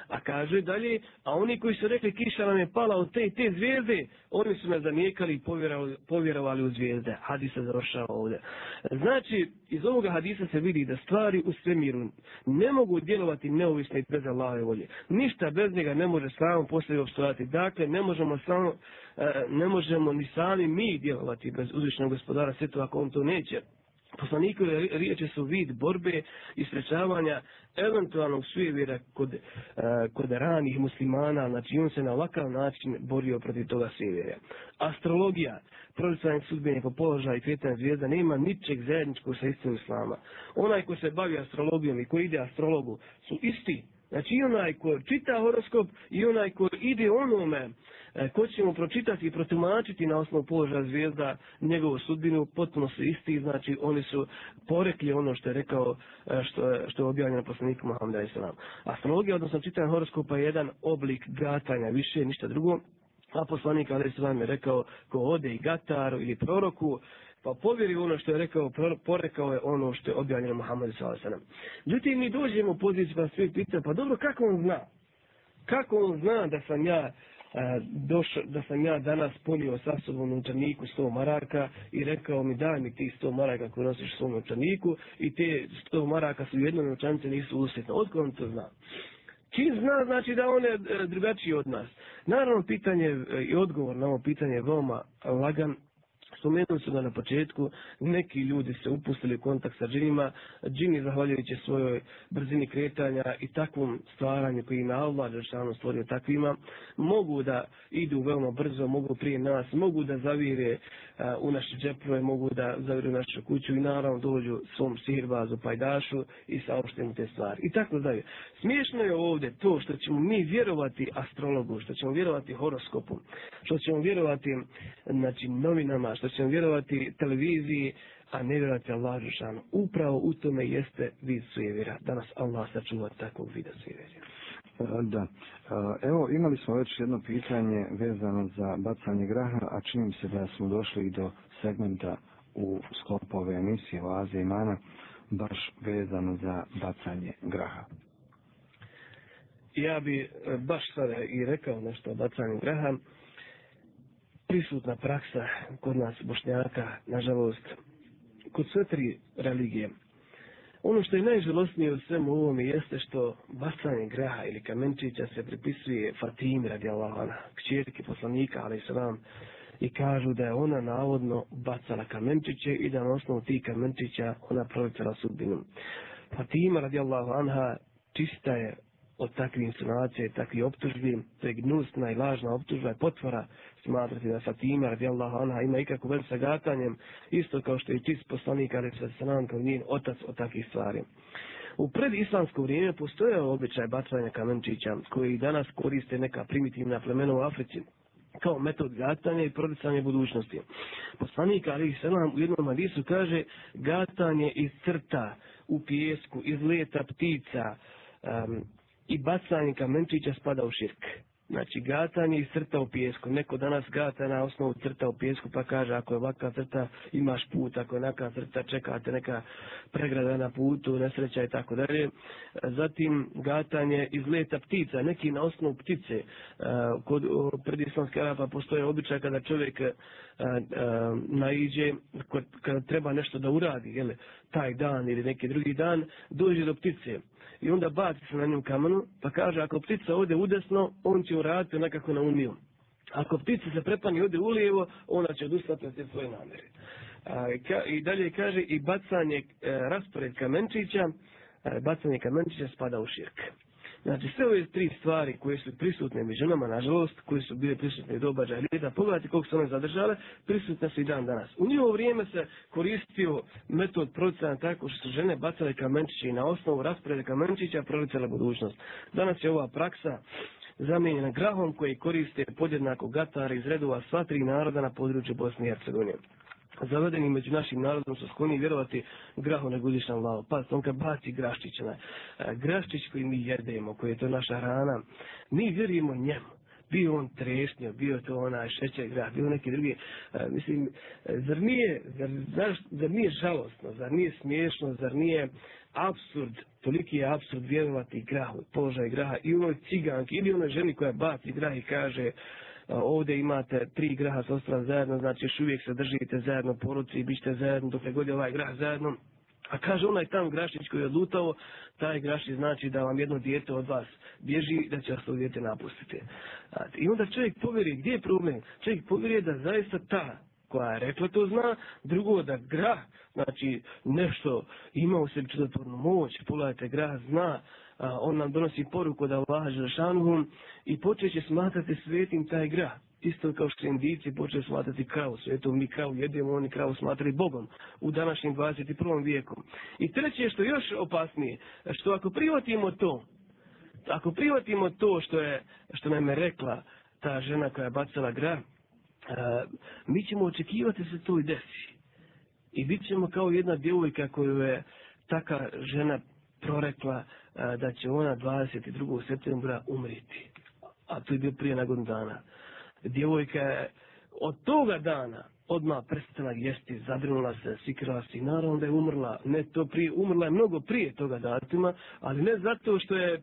A kaže dalje, a oni koji su rekli kiša nam je pala od te te zvijezde, oni su me zanijekali i povjerovali, povjerovali u zvijezde. Hadis se završava ovdje. Znači, iz ovoga hadisa se vidi da stvari u svemiru ne mogu djelovati neovisno i bez Allahove volje. Ništa bez njega ne može samo poslije obstojati. Dakle, ne možemo samo, E, ne možemo ni sami mi djelovati bez uzvišnog gospodara svjetova ako on to neće. Poslanikove riječi su vid borbe i sprečavanja eventualnog svijevira kod, e, kod ranih muslimana, znači on se na ovakav način borio protiv toga svijevira. Astrologija, prolicanje sudbine po položaju i kretanje zvijezda, nema ničeg zajedničkog sa istinom islama. Onaj ko se bavi astrologijom i ko ide astrologu su isti. Znači i onaj ko čita horoskop i onaj ko ide onome e, ko će mu pročitati i protumačiti na osnovu položaja zvijezda njegovu sudbinu, potpuno su isti, znači oni su porekli ono što je rekao, e, što je, što je objavljeno na poslaniku Muhammeda i Astrologija, odnosno čitanje horoskopa je jedan oblik gatanja, više ništa drugo. A poslanik Ali Salam je rekao, ko ode i gataru ili proroku, pa povjeri ono što je rekao, porekao je ono što je objavljeno Muhammedu s.a.v. alejhi ve sellem. Međutim, mi dođemo u poziciju pa svi pita, pa dobro, kako on zna? Kako on zna da sam ja e, došao, da sam ja danas ponio sa sobom novčaniku 100 maraka i rekao mi daj mi ti 100 maraka koje nosiš u svom novčaniku i te 100 maraka su u jednom novčanice nisu usjetno. Otko on to zna? Čim zna, znači da on je e, drugačiji od nas. Naravno, pitanje e, i odgovor na ovo pitanje je veoma lagan Spomenuli su da na početku neki ljudi se upustili u kontakt sa džinima, džini zahvaljujući svojoj brzini kretanja i takvom stvaranju koji ima Allah, Đeršanu stvorio takvima, mogu da idu veoma brzo, mogu prije nas, mogu da zavire eh, u naše džepove, mogu da zavire u našu kuću i naravno dođu svom sirbazu, pajdašu i saopšte mu te stvari. I tako dalje. Smiješno je ovdje to što ćemo mi vjerovati astrologu, što ćemo vjerovati horoskopu, što ćemo vjerovati znači, novinama, što ćemo vjerovati televiziji, a ne vjerovati Allah Žešanu. Upravo u tome jeste vid sujevjera. Danas Allah sačuva takvog vida sujevjera. E, da. E, evo, imali smo već jedno pitanje vezano za bacanje graha, a čini se da smo došli i do segmenta u sklopu ove emisije Oaze imana, baš vezano za bacanje graha. Ja bi e, baš sada i rekao nešto o bacanju graha prisutna praksa kod nas bošnjaka, nažalost, kod sve tri religije. Ono što je najžalostnije od svemu ovome jeste što bacanje graha ili kamenčića se pripisuje Fatimi radi Allahana, kćerke poslanika, ali se vam i kažu da je ona navodno bacala kamenčiće i da na osnovu tih kamenčića ona prolicala sudbinu. Fatima radi Allahana čista je od takvih insinuacija i takvih optužbi, to je gnusna i lažna optužba i potvora smatrati da Fatima radijallahu anha ima ikakvu vez sa gatanjem, isto kao što je čist poslanik, ali sa sanan kao njen otac od takvih stvari. U predislamsko vrijeme postoje običaj bacanja kamenčića koji danas koriste neka primitivna plemena u Africi kao metod gatanja i prodicanje budućnosti. Poslanik Ali Selam u jednom hadisu kaže gatanje iz crta u pijesku, iz leta ptica, um, i bacanje kamenčića spada u širk. Znači, gatanje i crta u pijesku. Neko danas gata na osnovu crta u pijesku, pa kaže, ako je ovakva crta, imaš put, ako je neka crta, čekate neka pregrada na putu, nesreća i tako dalje. Zatim, gatanje iz leta ptica, neki na osnovu ptice. Eh, kod eh, predislamske Arapa postoje običaj kada čovjek naiđe, kada treba nešto da uradi, jel, taj dan ili neki drugi dan, dođe do ptice i onda baci se na njom kamenu, pa kaže ako ptica ode udesno, on će uraditi onakako na umiju. Ako ptica se prepani ode ulijevo, ona će odustati od svoje namere. A, ka, I dalje kaže i bacanje e, raspored kamenčića, e, bacanje kamenčića spada u širk. Znači sve ove tri stvari koje su prisutne među nama, nažalost, koje su bile prisutne doba ljeta, pogledajte koliko su one zadržale, prisutne su i dan danas. U njihovo vrijeme se koristio metod prolicanja tako što su žene bacale kamenčiće i na osnovu rasporeda kamenčića prolicala budućnost. Danas je ova praksa zamijenjena grahom koji koriste podjednako gatari iz redova sva tri naroda na području Bosne i Hercegovine zavedeni među našim narodom su skloni vjerovati grahu na gudišnjem lavu. Pa on kad baci graščić, na, e, graščić koji mi jedemo, koji je to naša hrana, mi vjerujemo njemu. Bio on trešnjo, bio to onaj šećer grah, bio neki drugi. E, mislim, zar nije, zar, zar, zar nije žalostno, zar nije smiješno, zar nije absurd, toliki je absurd vjerovati grahu, položaj graha i onoj ciganki ili onoj ženi koja baci grah i kaže, ovdje imate tri graha s ostran zajedno, znači još uvijek se držite zajedno poruci i bićete zajedno dok ne god je ovaj grah zajedno. A kaže onaj tam grašić koji je odlutao, taj grašić znači da vam jedno dijete od vas bježi, da će vas to dijete napustiti. I onda čovjek povjeri, gdje je problem? Čovjek povjeri da zaista ta koja je rekla to zna, drugo da grah, znači nešto ima u sebi čudotvornu moć, pogledajte, grah zna, on nam donosi poruku da Allaha Žešanuhum i počeće smatrati svetim taj grah. Isto kao što indijici počeli smatrati kravu svetom, mi kravu jedemo, oni kravu smatrali Bogom u današnjem 21. vijeku. I treće što još opasnije, što ako privatimo to, ako privatimo to što je što nam je rekla ta žena koja je bacala grah, mi ćemo očekivati se to i desi. I bit ćemo kao jedna djevojka koju je taka žena prorekla da će ona 22. septembra umriti. A to je bio prije na godinu dana. Djevojka je od toga dana odmah prestala jesti, zadrinula se, sikrala se i naravno da je umrla, ne to prije, umrla je mnogo prije toga datuma, ali ne zato što je e,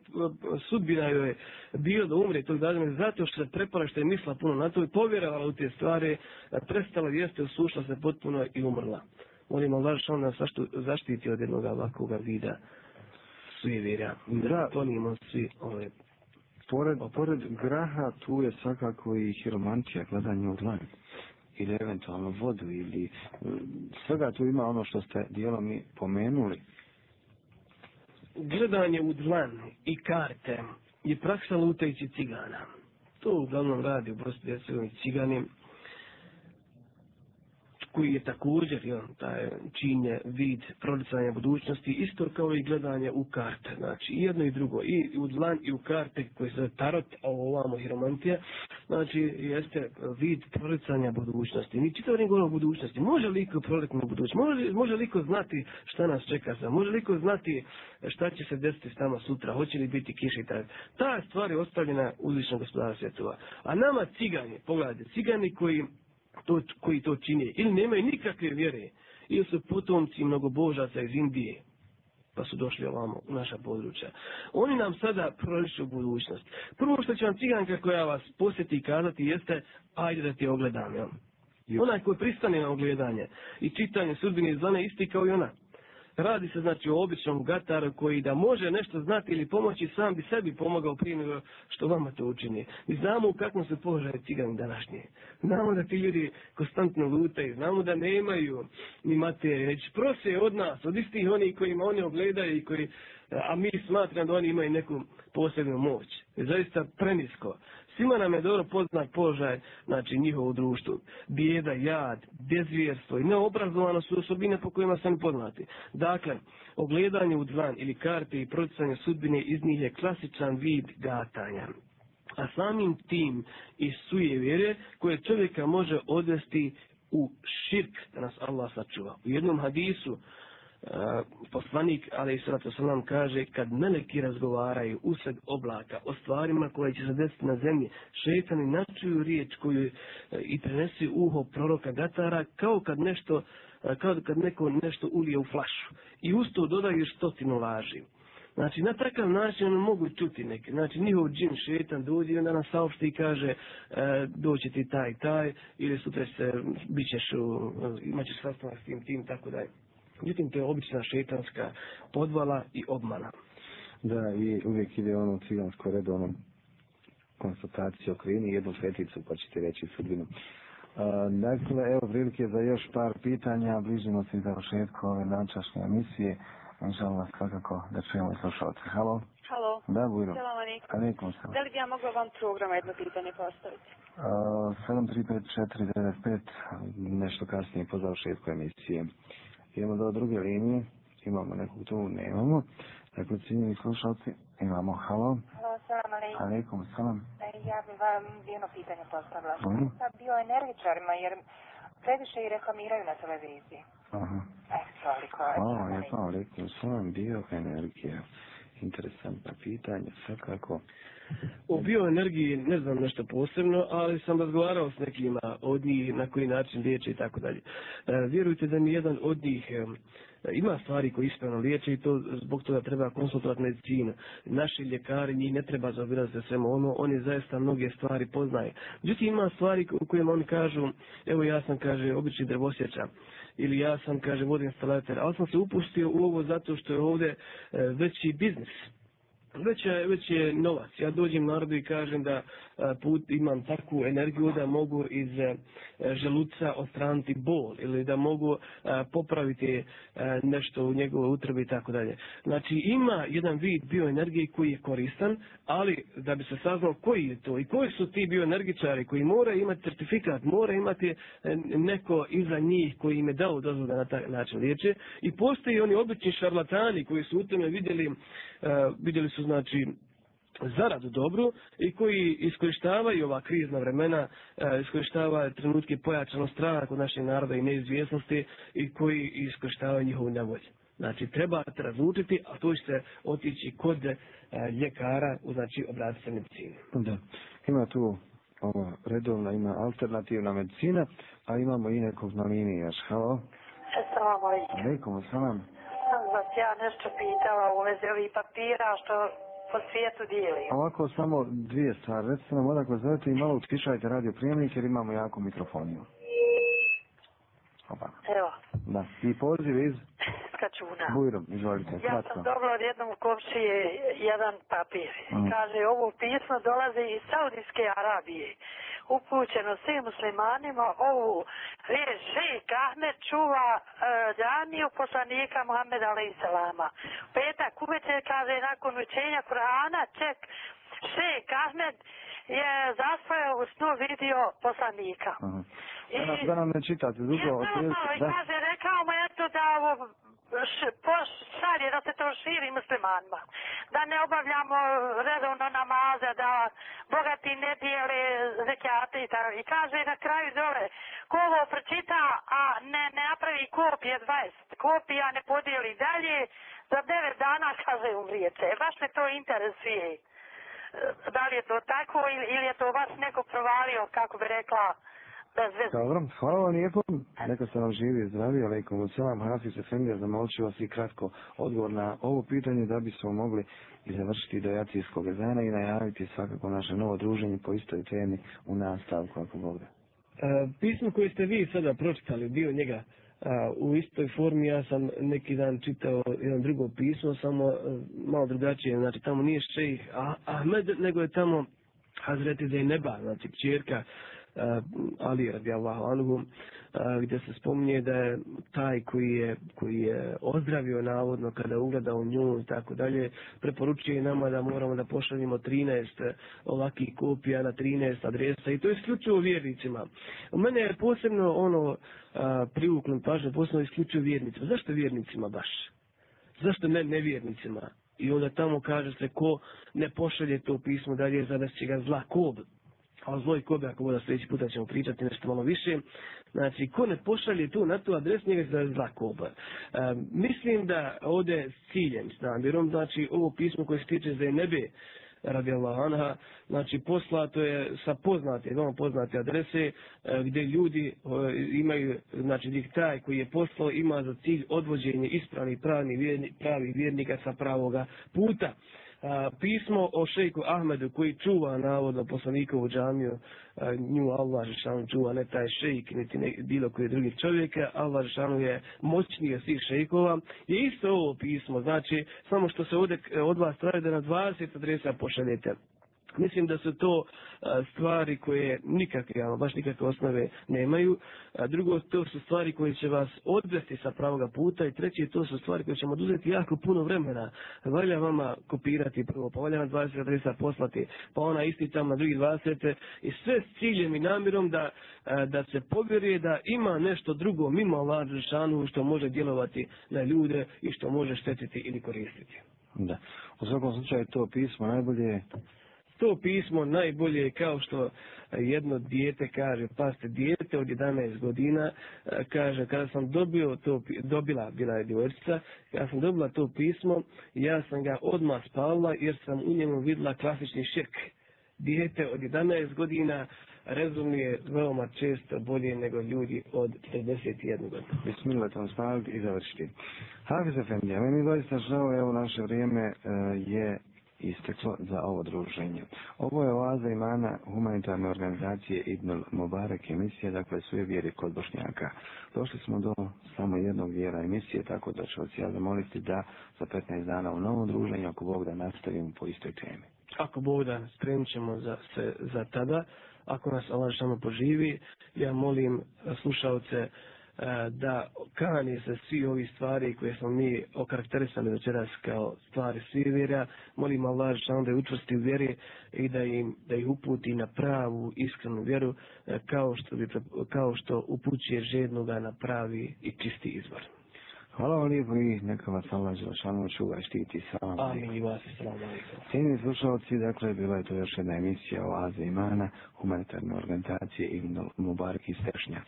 sudbina joj je bio da umre tog datuma, zato što se prepala, što je mislila puno na to i povjerovala u te stvari, e, prestala jesti, osušla se potpuno i umrla. Molim Allah što on nas zaštiti od jednog ovakvog vida sujevira. Da, volimo svi ove Pored, pored graha tu je svakako i hiromantija, gledanje u dlan ili eventualno vodu ili eh, svega tu ima ono što ste dijelom i pomenuli. Gledanje u dlan i karte je praksa lutajući cigana. To uglavnom radi u Bosni i cigani koji je također jel, taj činje vid prolicanja budućnosti, isto kao i gledanje u karte. Znači, i jedno i drugo, i u dlan i u karte koji se tarot, a ovamo hiromantija, znači, jeste vid prolicanja budućnosti. Mi čitav ne govorimo o budućnosti. Može li iko proletno budućnost? Može, može li iko znati šta nas čeka sa? Može li iko znati šta će se desiti s nama sutra? Hoće li biti kiša i tako? Ta stvar je ostavljena uzvišnog gospodara svjetova. A nama cigani, pogledajte, cigani koji to, koji to čine, ili nemaju nikakve vjere, ili su potomci mnogobožaca iz Indije, pa su došli ovamo u naša područja. Oni nam sada proliču budućnost. Prvo što će vam ciganka koja vas posjeti i kazati jeste, ajde da ti ogledam, jel? Onaj koji pristane na ogledanje i čitanje sudbine zlane isti kao i ona. Radi se znači o običnom gataru koji da može nešto znati ili pomoći sam bi sebi pomogao prije nego što vama to učini. Mi znamo u kakvom se položaju cigani današnje. Znamo da ti ljudi konstantno lutaju, znamo da nemaju ni materije, već prose od nas, od istih onih kojima oni ogledaju i koji, a mi smatram da oni imaju neku posebnu moć. Je zaista prenisko. Svima nam je dobro poznat položaj, znači njihovo društvo. Bijeda, jad, bezvjerstvo i neobrazovanost su osobine po kojima sam poznati. Dakle, ogledanje u dlan ili karte i procesanje sudbine iz njih je klasičan vid gatanja. A samim tim i suje vjere koje čovjeka može odvesti u širk da nas Allah sačuva. U jednom hadisu Eh, poslanik, ali i sratu nam kaže, kad meleki razgovaraju usred oblaka o stvarima koje će se desiti na zemlji, šetani načuju riječ koju eh, i prenesi uho proroka Gatara, kao kad nešto, eh, kao kad neko nešto ulije u flašu. I usto dodaju stotinu laži. Znači, na takav način ono mogu čuti neke. Znači, njihov džin šetan dođe i onda nam saopšti i kaže e, doći ti taj, taj, ili sutra se, bit ćeš, imat ćeš sastanak s tim, tim, tako dalje. Međutim, to je obična šetanska podvala i obmana. Da, i uvijek ide ono cigansko redo, ono konsultacije o klini, jednu peticu, pa ćete reći sudbinu. Uh, dakle, evo prilike za još par pitanja, bližimo se za rošetku ove načašnje emisije. Želim vas svakako da čujemo i slušalce. Halo? Halo. Da, Bujro. Salam alaikum. Da li bi ja mogla vam programa jedno pitanje postaviti? Uh, 735495, nešto kasnije po završetku emisije. Idemo do druge linije. Imamo nekog tu, nemamo. Dakle, cijenjeni slušalci, imamo halo. Halo, salam alaikum. Alaikum, salam. Ja bih vam jedno pitanje postavila. Dobro. Sa bioenergičarima, jer previše i reklamiraju na televiziji. Aha. Eto, toliko. Hvala, lijepo, alaikum, salam, bioenergija. Interesantna pitanja, svakako. O bioenergiji ne znam nešto posebno, ali sam razgovarao s nekima od njih na koji način liječe i tako dalje. E, vjerujte da mi jedan od njih e, ima stvari koje ispravno liječe i to zbog toga treba konsultovati medicina. Naši ljekari njih ne treba zaobilaziti svemu ono, oni zaista mnoge stvari poznaju. Međutim ima stvari u kojima oni kažu, evo ja sam kaže obični drvosječa ili ja sam kaže vodinstalater, ali sam se upustio u ovo zato što je ovdje e, veći biznis već je, već je novac. Ja dođem narodu i kažem da put imam takvu energiju da mogu iz e, želuca ostraniti bol ili da mogu popraviti e, nešto u njegove utrebe i tako dalje. Znači ima jedan vid bioenergije koji je koristan, ali da bi se saznalo koji je to i koji su ti bioenergičari koji mora imati certifikat, mora imati e, neko iza njih koji im je dao dozvod da na taj način liječe i postoji oni obični šarlatani koji su u tome vidjeli, vidjeli su znači zaradu dobru i koji iskorištavaju ova krizna vremena, e, iskorištavaju trenutke pojačano strana kod našeg naroda i neizvjesnosti i koji iskorištavaju njihovu nevolju. Znači, treba te razlučiti, a to će se otići kod e, ljekara, u znači, obratiti se medicini. Da. Ima tu ova redovna, ima alternativna medicina, a imamo i nekog na liniji još. Halo? Assalamu alaikum. Alaikum, salam. Vas ja nešto pitala u vezi ovih papira što po svijetu dijeli. Ovako samo dvije stvari. Recite nam odakle zovete i malo utišajte radio prijemnik jer imamo jako mikrofoniju. Opa. Evo, Da. I poziv iz skačuna. Bujrom, izvolite, Ja kratko. sam dobila od jednog komšije jedan papir. Mm. Kaže, ovo pismo dolazi iz Saudijske Arabije. Upućeno svim muslimanima ovu riječ šejk Ahmed čuva e, džamiju poslanika Muhammeda alaih salama. Petak uveče kaže nakon učenja Kur'ana ček šejk Ahmed je zaspao u snu vidio poslanika. Aha. I, Da, nam, ne čitate dugo. Ja znam malo i kaže, rekao mu eto da ovo šalje, da se to širi muslimanima. Da ne obavljamo redovno namaze, da bogati ne dijele zekijate i tako. I kaže na kraju dole, ko ovo pročita, a ne, ne napravi kopije 20 kopija, ne podijeli dalje, za 9 dana, kaže, umrijeće. Baš me to interesuje. E, Da li je to tako ili, ili je to vas neko provalio, kako bi rekla, bez veze. Dobro, hvala vam lijepo. Neka se vam živi i zdravi. Alaikum salam, Hafiz Efendija, zamolit ću vas i kratko odgovor na ovo pitanje da bismo mogli i završiti do jacijskog dana i najaviti svakako naše novo druženje po istoj temi u nastavku, ako Bog da. E, pismo koje ste vi sada pročitali, dio njega a, u istoj formi, ja sam neki dan čitao jedno drugo pismo, samo e, malo drugačije, znači tamo nije šejih Ahmed, nego je tamo Hazreti Zaineba, znači čerka E, Ali radijallahu anhu, uh, e, gdje se spominje da je taj koji je, koji je ozdravio navodno kada ugleda u nju i tako dalje, preporučuje nama da moramo da pošaljemo 13 ovakih kopija na 13 adresa i to je isključivo vjernicima. U mene je posebno ono uh, privuklo pažnju, posebno isključivo vjernicima. Zašto vjernicima baš? Zašto ne nevjernicima? I onda tamo kaže se ko ne pošalje to pismo dalje, zadas će ga zla kob. A o zloj kobe, ako bude sljedeći puta ćemo pričati nešto malo više. Znači, ko ne pošalje tu na tu adres, njega se zla koba. E, mislim da ovdje s ciljem, s namjerom, znači ovo pismo koje se tiče za nebe, radi anha, znači poslato je sa poznate, veoma poznate adrese e, gdje ljudi e, imaju, znači gdje taj koji je poslao ima za cilj odvođenje ispravnih pravnih vjerni, pravi vjernika sa pravoga puta. A, pismo o šejku Ahmedu koji čuva navodno poslanikovu džamiju, a, nju Allah Žešanu čuva, ne taj šejk, niti ne, bilo koji drugi čovjek, Allah Žešanu je moćniji od svih šejkova, je isto ovo pismo, znači samo što se ovdje e, od vas traje da na 20 adresa pošaljete. Mislim da su to stvari koje nikakve, ali baš nikakve osnove nemaju. Drugo, to su stvari koje će vas odvesti sa pravoga puta i treće, to su stvari koje ćemo oduzeti jako puno vremena. Valja vama kopirati prvo, pa valja na 20 adresa poslati, pa ona isti tamo na drugi 20 i sve s ciljem i namjerom da, da se povjeruje da ima nešto drugo mimo Allah Žešanu što može djelovati na ljude i što može štetiti ili koristiti. Da. U svakom slučaju to pismo najbolje to pismo najbolje je kao što jedno dijete kaže, paste, dijete od 11 godina e, kaže, kada sam dobio to, dobila, bila je djevojčica, kada sam dobila to pismo, ja sam ga odmah spavila jer sam u njemu vidla klasični šek. Dijete od 11 godina razumije veoma često bolje nego ljudi od 31 godina. Bismillah, tam staviti i završiti. Hafiz Efendija, meni doista žao, evo naše vrijeme e, je isteklo za ovo druženje. Ovo je oaza imana humanitarne organizacije Ibnul Mubarak emisije, dakle sve vjeri kod Bošnjaka. Došli smo do samo jednog vjera emisije, tako da ću vas ja zamoliti da za 15 dana u novom druženju, ako Bog da nastavimo po istoj temi. ako Bog da spremit ćemo za, se, za tada, ako nas Allah samo poživi, ja molim slušalce E, da kani se svi ovi stvari koje smo mi okarakterisali večeras kao stvari svijevjera, molim Allah da je učvrsti u vjeri i da im da ih uputi na pravu iskrenu vjeru e, kao što bi kao što upućuje žednoga na pravi i čisti izvor. Hvala vam lijepo i neka vas Allah Želešanu čuva i štiti salam. Amin i vas, salam alaikum. Cijeni slušalci, dakle, bila je to još jedna emisija o Aze Imana, humanitarne organizacije i Mubarak iz Tešnja.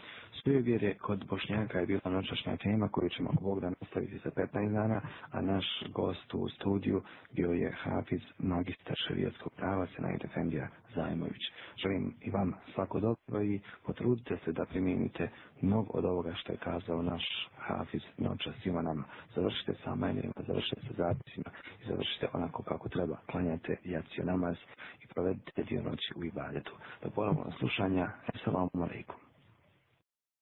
Sujevjere kod Bošnjaka je bila noćašnja tema koju ćemo ako Bog da nastaviti za 15 dana, a naš gost u studiju bio je Hafiz, magistar šarijatskog prava, Senajde Efendija Zajmović. Želim i vam svako dobro i potrudite se da primijenite mnogo od ovoga što je kazao naš Hafiz noćas svima nam. Završite sa amelima, završite sa zapisima i završite onako kako treba. Klanjajte jacio namaz i provedite dio noći u ibadetu. Do ponovno slušanja. Assalamu alaikum.